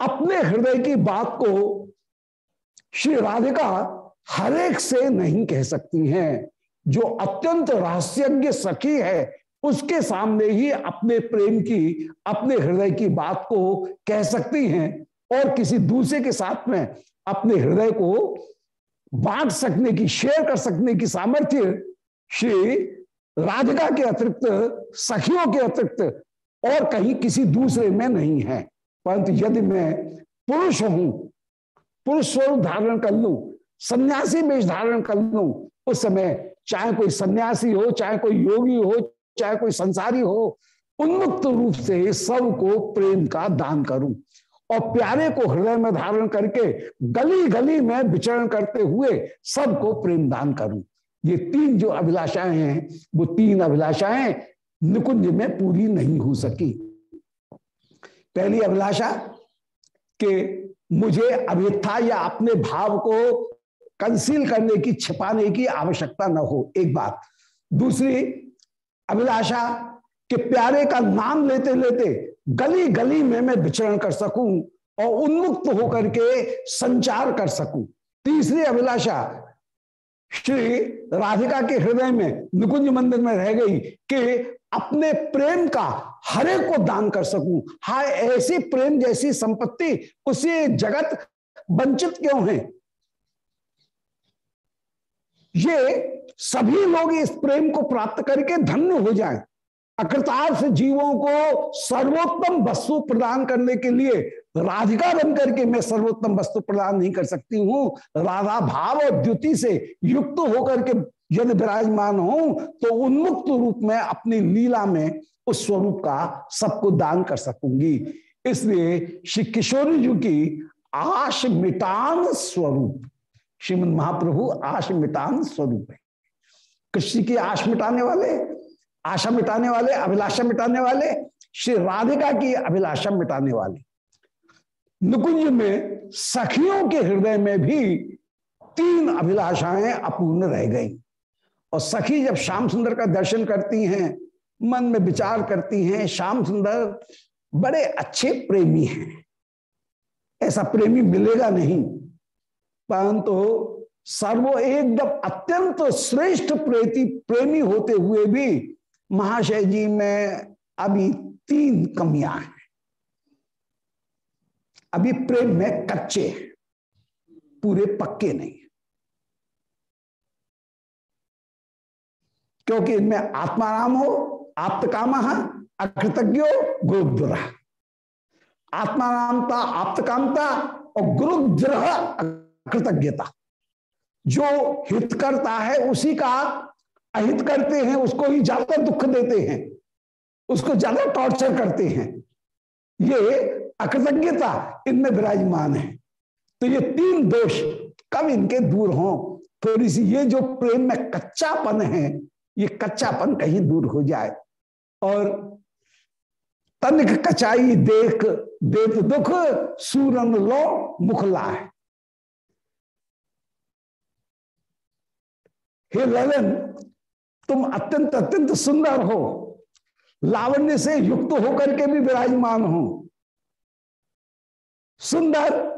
अपने हृदय की बात को श्री राधिका हरेक से नहीं कह सकती हैं, जो अत्यंत रहस्यज्ञ सखी है उसके सामने ही अपने प्रेम की, अपने हृदय की बात को कह सकती हैं और किसी दूसरे के साथ में अपने हृदय को बांट सकने की, शेयर कर सकने की सामर्थ्य श्री राधिका के अतिरिक्त, सखियों के अतिरिक्त और कहीं किसी दूसरे में नहीं है। परंतु यदि मैं पुरुष हूँ, पुरुष स्वरूप धारण कर लू, सन्यासी में धारण कर लू, उस समय चाहे कोई सन्यासी हो, चाहे कोई योगी हो चाहे कोई संसारी हो, उन्मुक्त रूप से सबको प्रेम का दान करूँ। और प्यारे को हृदय में धारण करके गली गली में विचरण करते हुए सबको प्रेम दान करूँ। ये तीन जो अभिलाषाएँ हैं, वो तीन अभिलाषाएँ निकुंज में पूरी नहीं हो सकी। पहली अभिलाषा कि मुझे अभिथा या अपने भाव को कंसील करने की, छिपाने की आवश्यकता न हो, एक बात। दूसरी अभिलाषा कि प्यारे का नाम लेते लेते गली गली में मैं विचरण कर सकूँ और उन्मुक्त होकर के संचार कर सकूँ। तीसरी अभिलाषा, श्री राधिका के हृदय में निकुंज मंदिर में रह गई कि अपने प्रेम का हरे को दान कर सकूँ। हाय, ऐसी प्रेम जैसी संपत्ति उसे जगत वंचित क्यों है? ये सभी लोग इस प्रेम को प्राप्त करके धन्य हो जाएँ। अकृतार्थ जीवों को सर्वोत्तम वस्तु प्रदान करने के लिए राधिका बन करके मैं सर्वोत्तम वस्तु प्रदान नहीं कर सकती हूँ। राधा भाव और द्युति से युक्त होकर के यदि विराजमान हो तो उन्मुक्त रूप में अपनी लीला में उस स्वरूप का सबको दान कर सकूँगी। इसलिए श्री किशोरी जी की आश मिटान स्वरूप। श्रीमद महाप्रभु आश मिटान स्वरूप है। कृष्ण की आश मिटाने वाले, आशा मिटाने वाले, अभिलाषा मिटाने वाले, श्री राधिका की अभिलाषा मिटाने वाले। नुकुंज में सखियों के हृदय में भी तीन अभिलाषाएँ अपूर्ण रह गई। और सखी जब श्याम सुंदर का दर्शन करती हैं, मन में विचार करती हैं, श्याम सुंदर बड़े अच्छे प्रेमी हैं। ऐसा प्रेमी मिलेगा नहीं। परंतु सर्वो एकदम अत्यंत श्रेष्ठ प्रेती प्रेमी होते हुए भी महाशय जी में अभी तीन कमियाँ हैं। अभी प्रेम में कच्चे पूरे पक्के नहीं क्योंकि इनमें आत्माराम हो आप्तकाम अकृतज्ञ गुरुद्र आत्मारामता आप्तकामता और गुरुद्रह अकृतज्ञता जो हित करता है, उसी का अहित करते हैं, उसको ही ज़्यादा दुख देते हैं, उसको ज़्यादा टॉर्चर करते हैं। ये अकृतज्ञता इनमें विराजमान है। तो ये तीन दोष कब इनके दूर हों? थोड़ी सी ये जो प्रेम में कच्चापन है, ये कच्चापन कहीं दूर हो जाए। और तनिक कचाई देख देख दुख, सूरन लो मुखला है हे ललन, तुम अत्यंत अत्यंत सुंदर हो। लावण्य से युक्त होकर के भी विराजमान हो। सुंदर,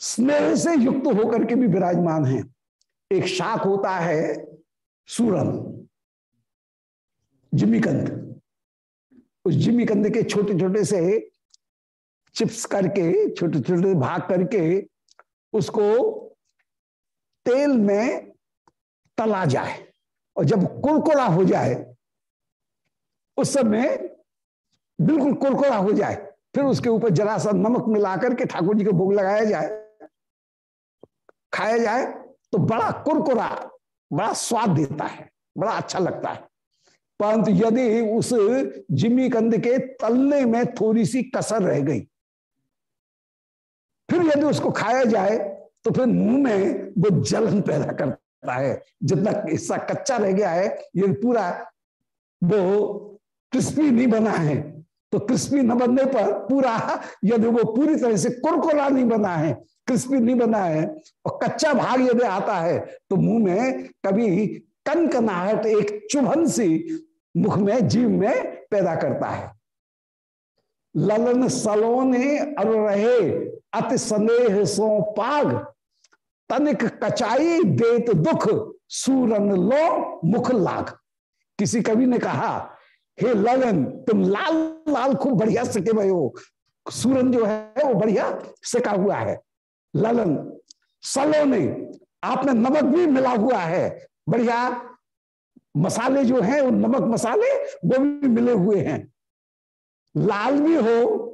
स्नेह से युक्त होकर के भी विराजमान है। एक शाख होता है सूरन, जिमीकंद। उस जिमीकंद के छोटे छोटे से चिप्स करके छोटे छोटे भाग करके, उसको तेल में तला जाए और जब कुरकुरा हो जाए, उस समय बिल्कुल कुरकुरा हो जाए, फिर उसके ऊपर जरा सा नमक मिलाकर के ठाकुर जी को भोग लगाया जाए, खाया जाए तो बड़ा कुरकुरा, बड़ा स्वाद देता है, बड़ा अच्छा लगता है। परंतु यदि उस जिमी कंद के तलने में थोड़ी सी कसर रह गई, फिर यदि उसको खाया जाए तो फिर मुँह में वो जलन पैदा करता है। जितना हिस्सा कच्चा रह गया है, ये पूरा वो क्रिस्पी नहीं बना है। तो क्रिस्पी न बनने पर पूरा, यदि वो पूरी तरह से कुरकुरा नहीं बना है, क्रिस्पी नहीं बना है और कच्चा भाग यदि आता है तो मुँह में कभी कनकनाहट, एक चुभन सी मुख में, जीव में पैदा करता है। ललन सलोने अर रहे अति स्नेह सो पाग तनिक कचाई देत दुख सूरन लो, मुख लाग। किसी कवि ने कहा, हे ललन, तुम लाल लाल खूब बढ़िया सके हुए हो। सूरन जो है, वो बढ़िया सका हुआ है। ललन सलोने आपने नमक भी मिला हुआ है। बढ़िया, मसाले जो हैं, वो नमक मसाले, वो भी मिले हुए हैं। लाल भी हो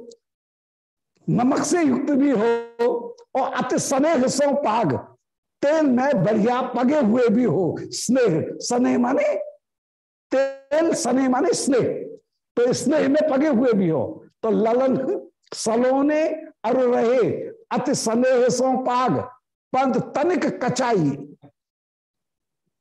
नमक से युक्त भी हो और अति स्नेह सो पाग, तेल में बढ़िया पगे हुए भी हो। स्नेह स्नेह माने तेल, स्नेह माने स्नेह। तो स्नेह में पगे हुए भी हो। तो ललन सलोने अर रहे, अति स्नेह सो पाग पंत तनिक कचाई।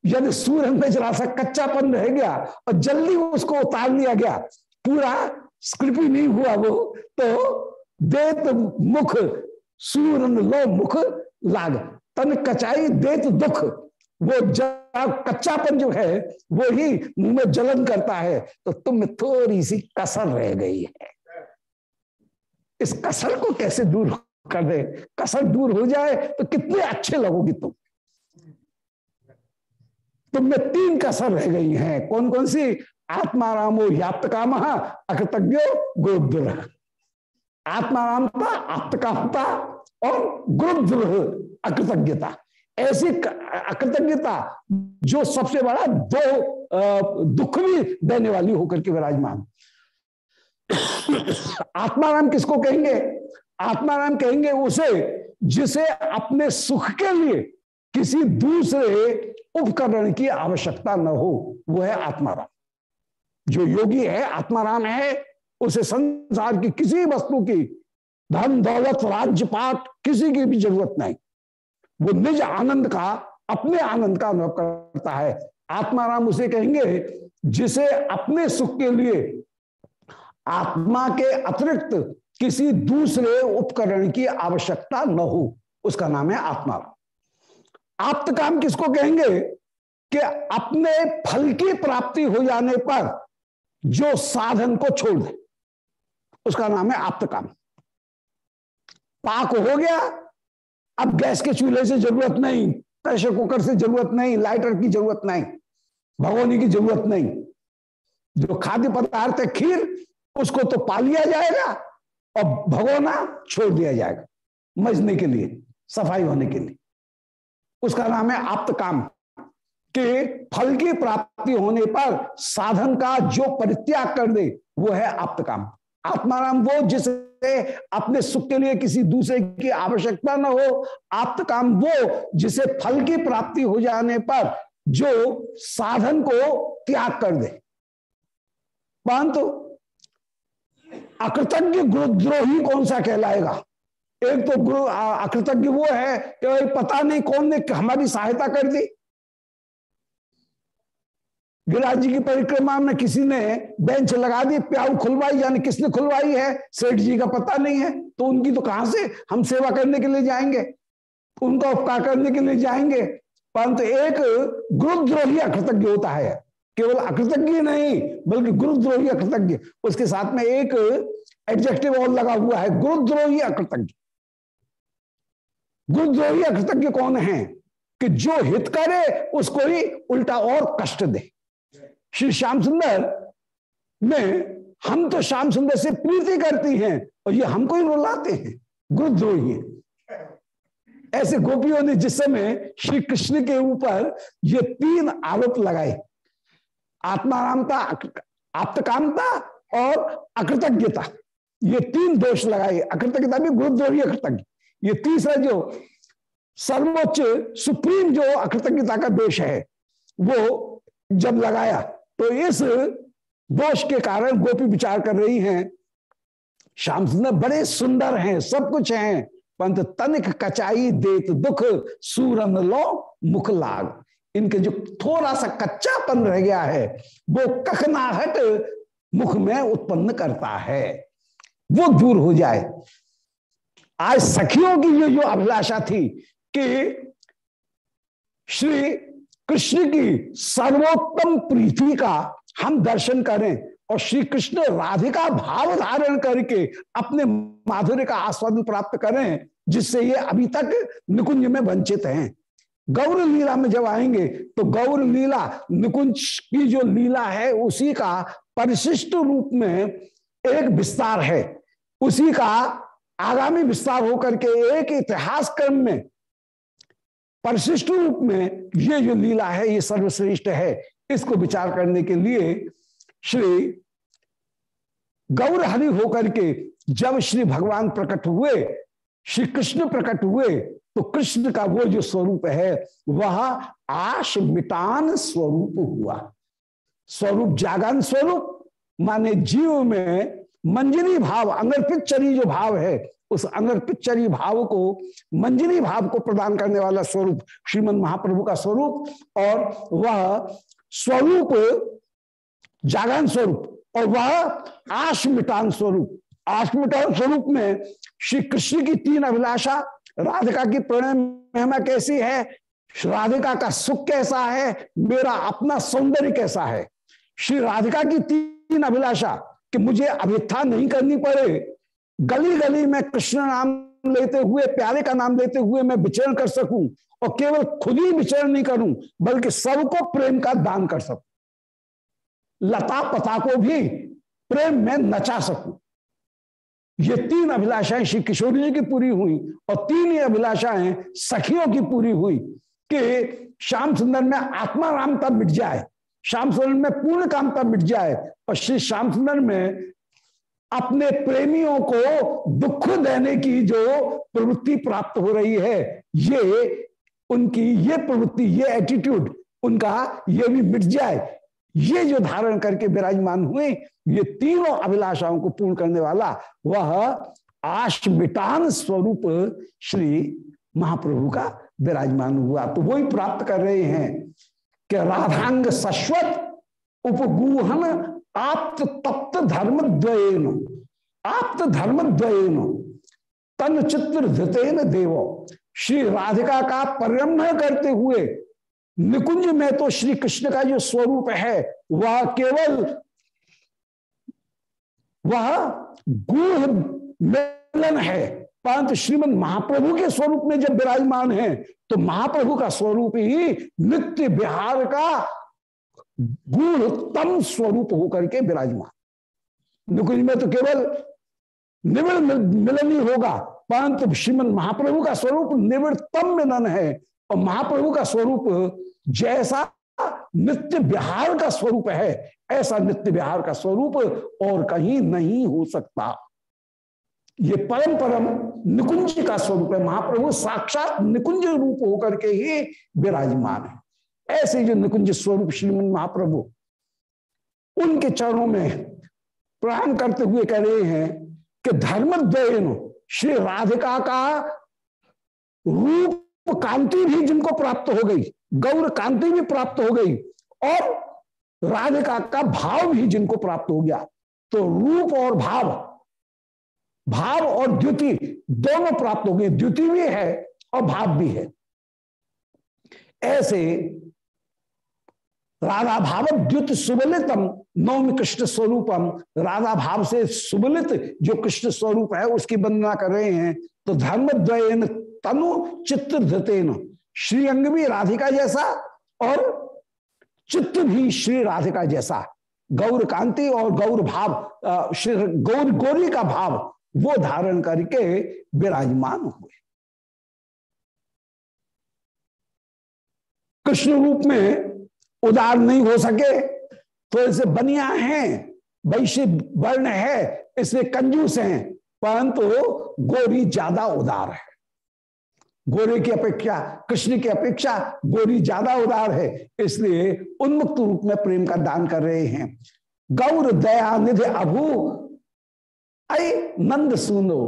यदि सूर्य में जरा सा कच्चापन रह गया और जल्दी उसको उतार लिया गया। पूरा स्क्रिपी नहीं हुआ वो। तो देत मुख सूर्य लो मुख लाग। तन कचाई देत दुख। वो कच्चापन जो है, वो ही मुँह में जलन करता है। तो तुम में थोड़ी सी कसर रह गई है। इस कसर को कैसे दूर कर दे? कसर दूर हो जाए तो कितने अच्छे लगोगे तुम। तुम में तीन कसर रह गई हैं। कौन कौन सी? आत्मारामो याप्त काम, अकृतज्ञो गुरुद्र आत्मारामता आप्तकामता और गुरुद्र अकृतज्ञता। ऐसी अकृतज्ञता जो सबसे बड़ा दो दुख भी देने वाली होकर के विराजमान। आत्माराम किसको कहेंगे? आत्माराम कहेंगे उसे जिसे अपने सुख के लिए किसी दूसरे उपकरण की आवश्यकता न हो, वो है आत्माराम जो योगी है आत्माराम है उसे संसार की किसी वस्तु की धन, दौलत राज्य पाठ किसी की भी ज़रूरत नहीं। वो निज आनंद का, अपने आनंद का अनुभव करता है। आत्माराम उसे कहेंगे, जिसे अपने सुख के लिए, आत्मा के अतिरिक्त किसी दूसरे उपकरण की आवश्यकता न हो, उसका नाम है आत्माराम। आप्त काम किसको कहेंगे, कि अपने फल की प्राप्ति हो जाने पर जो साधन को छोड़ दे। उसका नाम है आप्त काम पाक हो गया, अब गैस के चूल्हे से ज़रूरत नहीं, प्रेशर कुकर से ज़रूरत नहीं, लाइटर की ज़रूरत नहीं, भगोनी की ज़रूरत नहीं। जो खाद्य पदार्थ है खीर, उसको तो पा लिया जाएगा और भगोना छोड़ दिया जाएगा, मजने के लिए, सफ़ाई होने के लिए। उसका नाम है आप्त काम के फल की प्राप्ति होने पर साधन का जो परित्याग कर दे, वो है आप्त काम आत्माराम वो जिसे अपने सुख के लिए किसी दूसरे की आवश्यकता न हो आप्त काम वो जिसे फल की प्राप्ति हो जाने पर जो साधन को त्याग कर दे। परंतु अकृतज्ञ गुरुद्रोही कौन सा कहलाएगा? एक तो गुरु अकृतज्ञ वो है कि पता नहीं कौन ने हमारी सहायता कर दी। गिरिराज जी की परिक्रमा में किसी ने बेंच लगा दी, प्याऊ खुलवाई, यानी किसने खुलवाई है? सेठ जी का पता नहीं है। तो उनकी तो कहाँ से हम सेवा करने के लिए जाएँगे? उनका उपकार करने के लिए जाएँगे? परंतु एक गुरुद्रोही अकृतज्ञ होता है। केवल अकृतज्ञ नहीं, बल्कि गुरुद्रोही अकृतज्ञ। उसके साथ में एक एडजेक्टिव और लगा हुआ है, गुरुद्रोही अकृतज्ञ। गुरुद्रोही अकृतज्ञ कौन है? कि जो हित करे, उसको ही उल्टा और कष्ट दे। श्री श्याम सुंदर, में, हम तो श्याम सुंदर से प्रीति करती हैं और ये हमको ही रुलाते हैं। गुरुद्रोही है। ऐसे गोपियों ने जिस समय श्री कृष्ण के ऊपर ये तीन आरोप लगाए। आत्मारामता, आप्तकामता और अकृतज्ञता। ये तीन दोष लगाए। अकृतज्ञता भी गुरुद्रोही, अकृतज्ञ। ये तीसरा जो सर्वोच्च, सुप्रीम जो अकृतज्ञता का दोष है, वो जब लगाया तो इस दोष के कारण गोपी विचार कर रही हैं। श्याम सुंदर बड़े सुंदर हैं, सब कुछ हैं। पंत तनिक कचाई देत दुख, सूरन लो मुख लाग। इनके जो थोड़ा सा कच्चापन रह गया है, वो कखनाहट मुख में उत्पन्न करता है। वो दूर हो जाए। आज सखियों की जो जो अभिलाषा थी कि श्री कृष्ण की सर्वोत्तम प्रीति का हम दर्शन करें और श्री कृष्ण राधिका भाव धारण करके अपने माधुर्य का आस्वादन प्राप्त करें, जिससे ये अभी तक निकुंज में वंचित हैं। गौर लीला में जब आएँगे तो गौर लीला, निकुंज की जो लीला है, उसी का परिशिष्ट रूप में एक विस्तार है। उसी का आगामी विस्तार होकर के एक इतिहास क्रम में परिशिष्ट रूप में ये जो लीला है, ये सर्वश्रेष्ठ है, इसको विचार करने के लिए श्री गौर हरि होकर के जब श्री भगवान प्रकट हुए, श्री कृष्ण प्रकट हुए तो कृष्ण का वो जो स्वरूप है, वह आश मिटान स्वरूप हुआ। स्वरूप जागन स्वरूप, माने जीव में मंजरी भाव, अंगर्पित चरी जो भाव है उस अंगर्पित चरी भाव को मंजरी भाव को प्रदान करने वाला स्वरूप, श्रीमद महाप्रभु का स्वरूप, और वह स्वरूप, जागरण स्वरूप, और वह आशमिटान स्वरूप। आशमिटान स्वरूप में श्री कृष्ण की तीन अभिलाषा, राधिका की प्रणय महिमा कैसी है? राधिका का सुख कैसा है? मेरा अपना सौंदर्य कैसा है? श्री राधिका की तीन अभिलाषा कि मुझे अभिथा नहीं करनी पड़े गली गली में कृष्ण नाम लेते हुए, प्यारे का नाम लेते हुए मैं विचरण कर सकूँ और केवल खुद ही विचरण नहीं करूँ, बल्कि सबको प्रेम का दान कर सकूँ। लता पता को भी प्रेम में नचा सकूँ। ये तीन अभिलाषाएँ श्री किशोरी जी की पूरी हुई और तीन ही अभिलाषाएँ सखियों की पूरी हुई कि श्याम सुंदर में आत्मा रामता मिट जाए, श्याम सुंदर में पूर्ण कामता मिट जाए और श्री श्याम सुंदर में अपने प्रेमियों को दुख देने की जो प्रवृत्ति प्राप्त हो रही है, ये उनकी ये प्रवृत्ति, ये एटीट्यूड उनका ये भी मिट जाए ये जो धारण करके विराजमान हुए, ये तीनों अभिलाषाओं को पूर्ण करने वाला वह आशमिटान स्वरूप श्री महाप्रभु का विराजमान हुआ। तो वही प्राप्त कर रहे हैं कि राधांग सश्वत उपगूहन आप्त तप्त धर्म द्वयन आप्त धर्म द्वयन तन चित्र धृतेन देव। श्री राधिका का परिरम्भ करते हुए निकुंज में तो श्री कृष्ण का जो स्वरूप है, वह केवल, वह गूढ़ मिलन है। परंतु श्रीमद महाप्रभु के स्वरूप में जब विराजमान है तो महाप्रभु का स्वरूप ही नित्य बिहार का गूढ़तम स्वरूप होकर के विराजमान। नुकुंज में तो केवल निविड़ मिलन ही होगा, परंतु श्रीमद महाप्रभु का स्वरूप निविड़तम मिलन है, और महाप्रभु का स्वरूप जैसा नित्य विहार का स्वरूप है, ऐसा नित्य विहार का स्वरूप और कहीं नहीं हो सकता। ये परम परम निकुंज का स्वरूप है, महाप्रभु साक्षात निकुंज रूप होकर के ही विराजमान है। ऐसे जो निकुंज स्वरूप श्रीमन महाप्रभु, उनके चरणों में प्रणाम करते हुए कह रहे हैं कि धर्मद्वयन श्री राधिका का रूप कांति भी जिनको प्राप्त हो गई, गौर कांति भी प्राप्त हो गई, और राधिका का भाव भी जिनको प्राप्त हो गया। तो रूप और भाव भाव और द्युति दोनों प्राप्त हो गए। द्युति भी है और भाव भी है। ऐसे राधा भाव द्युत सुबलितम नौम कृष्ण स्वरूपम। राधा भाव से सुबलित जो कृष्ण स्वरूप है, उसकी वंदना कर रहे हैं। तो धर्म द्वयन तनु चित्र धतेन श्रीअंग भी राधिका जैसा और चित्त भी श्री राधिका जैसा। गौर कांति और गौर भाव श्री गौर गौरी का भाव, वो धारण करके विराजमान हुए। कृष्ण रूप में उदार नहीं हो सके। तो ऐसे बनिया है, वैश्य वर्ण है, इसलिए कंजूस हैं, परंतु गोरी ज़्यादा उदार है। गोरे की अपेक्षा, कृष्ण की अपेक्षा गोरी ज़्यादा उदार है, इसलिए उन्मुक्त रूप में प्रेम का दान कर रहे हैं। गौर, दया, निधि, अभू, अय, नंद, सुनो।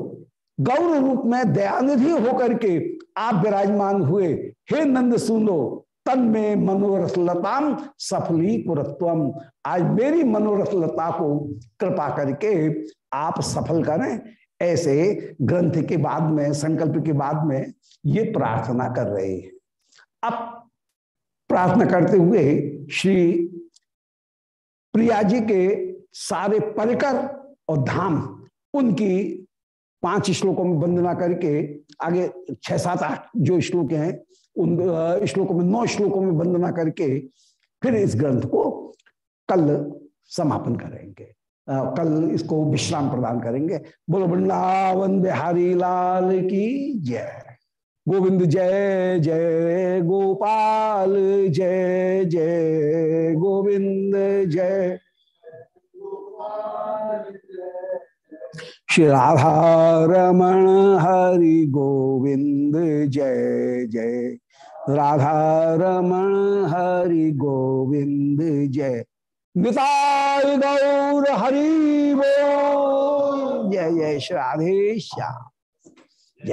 गौर रूप में दयानिधि होकर के आप विराजमान हुए। हे नंद, सुनो तन में मनोरथ सफली पुरत्वम आज मेरी मनोरथ लता को कृपा करके आप सफल करें। ऐसे ग्रंथ के बाद में, संकल्प के बाद में ये प्रार्थना कर रहे हैं। अब प्रार्थना करते हुए श्री प्रिया जी के सारे परिकर और धाम, उनकी पाँच श्लोकों में वंदना करके आगे छह, सात, आठ जो श्लोक हैं, उन श्लोकों में, नौ श्लोकों में वंदना करके फिर इस ग्रंथ को कल समापन करेंगे। कल इसको विश्राम प्रदान करेंगे। बोलो, वृंदावन बिहारी लाल की जय। गोविंद जय जय गोपाल जय जय गोविंद जय। श्री राधा रमण हरि गोविंद जय जय। राधा रमण हरि गोविंद जय। निताय गौर हरि जय जय। श्री राधे श्याम।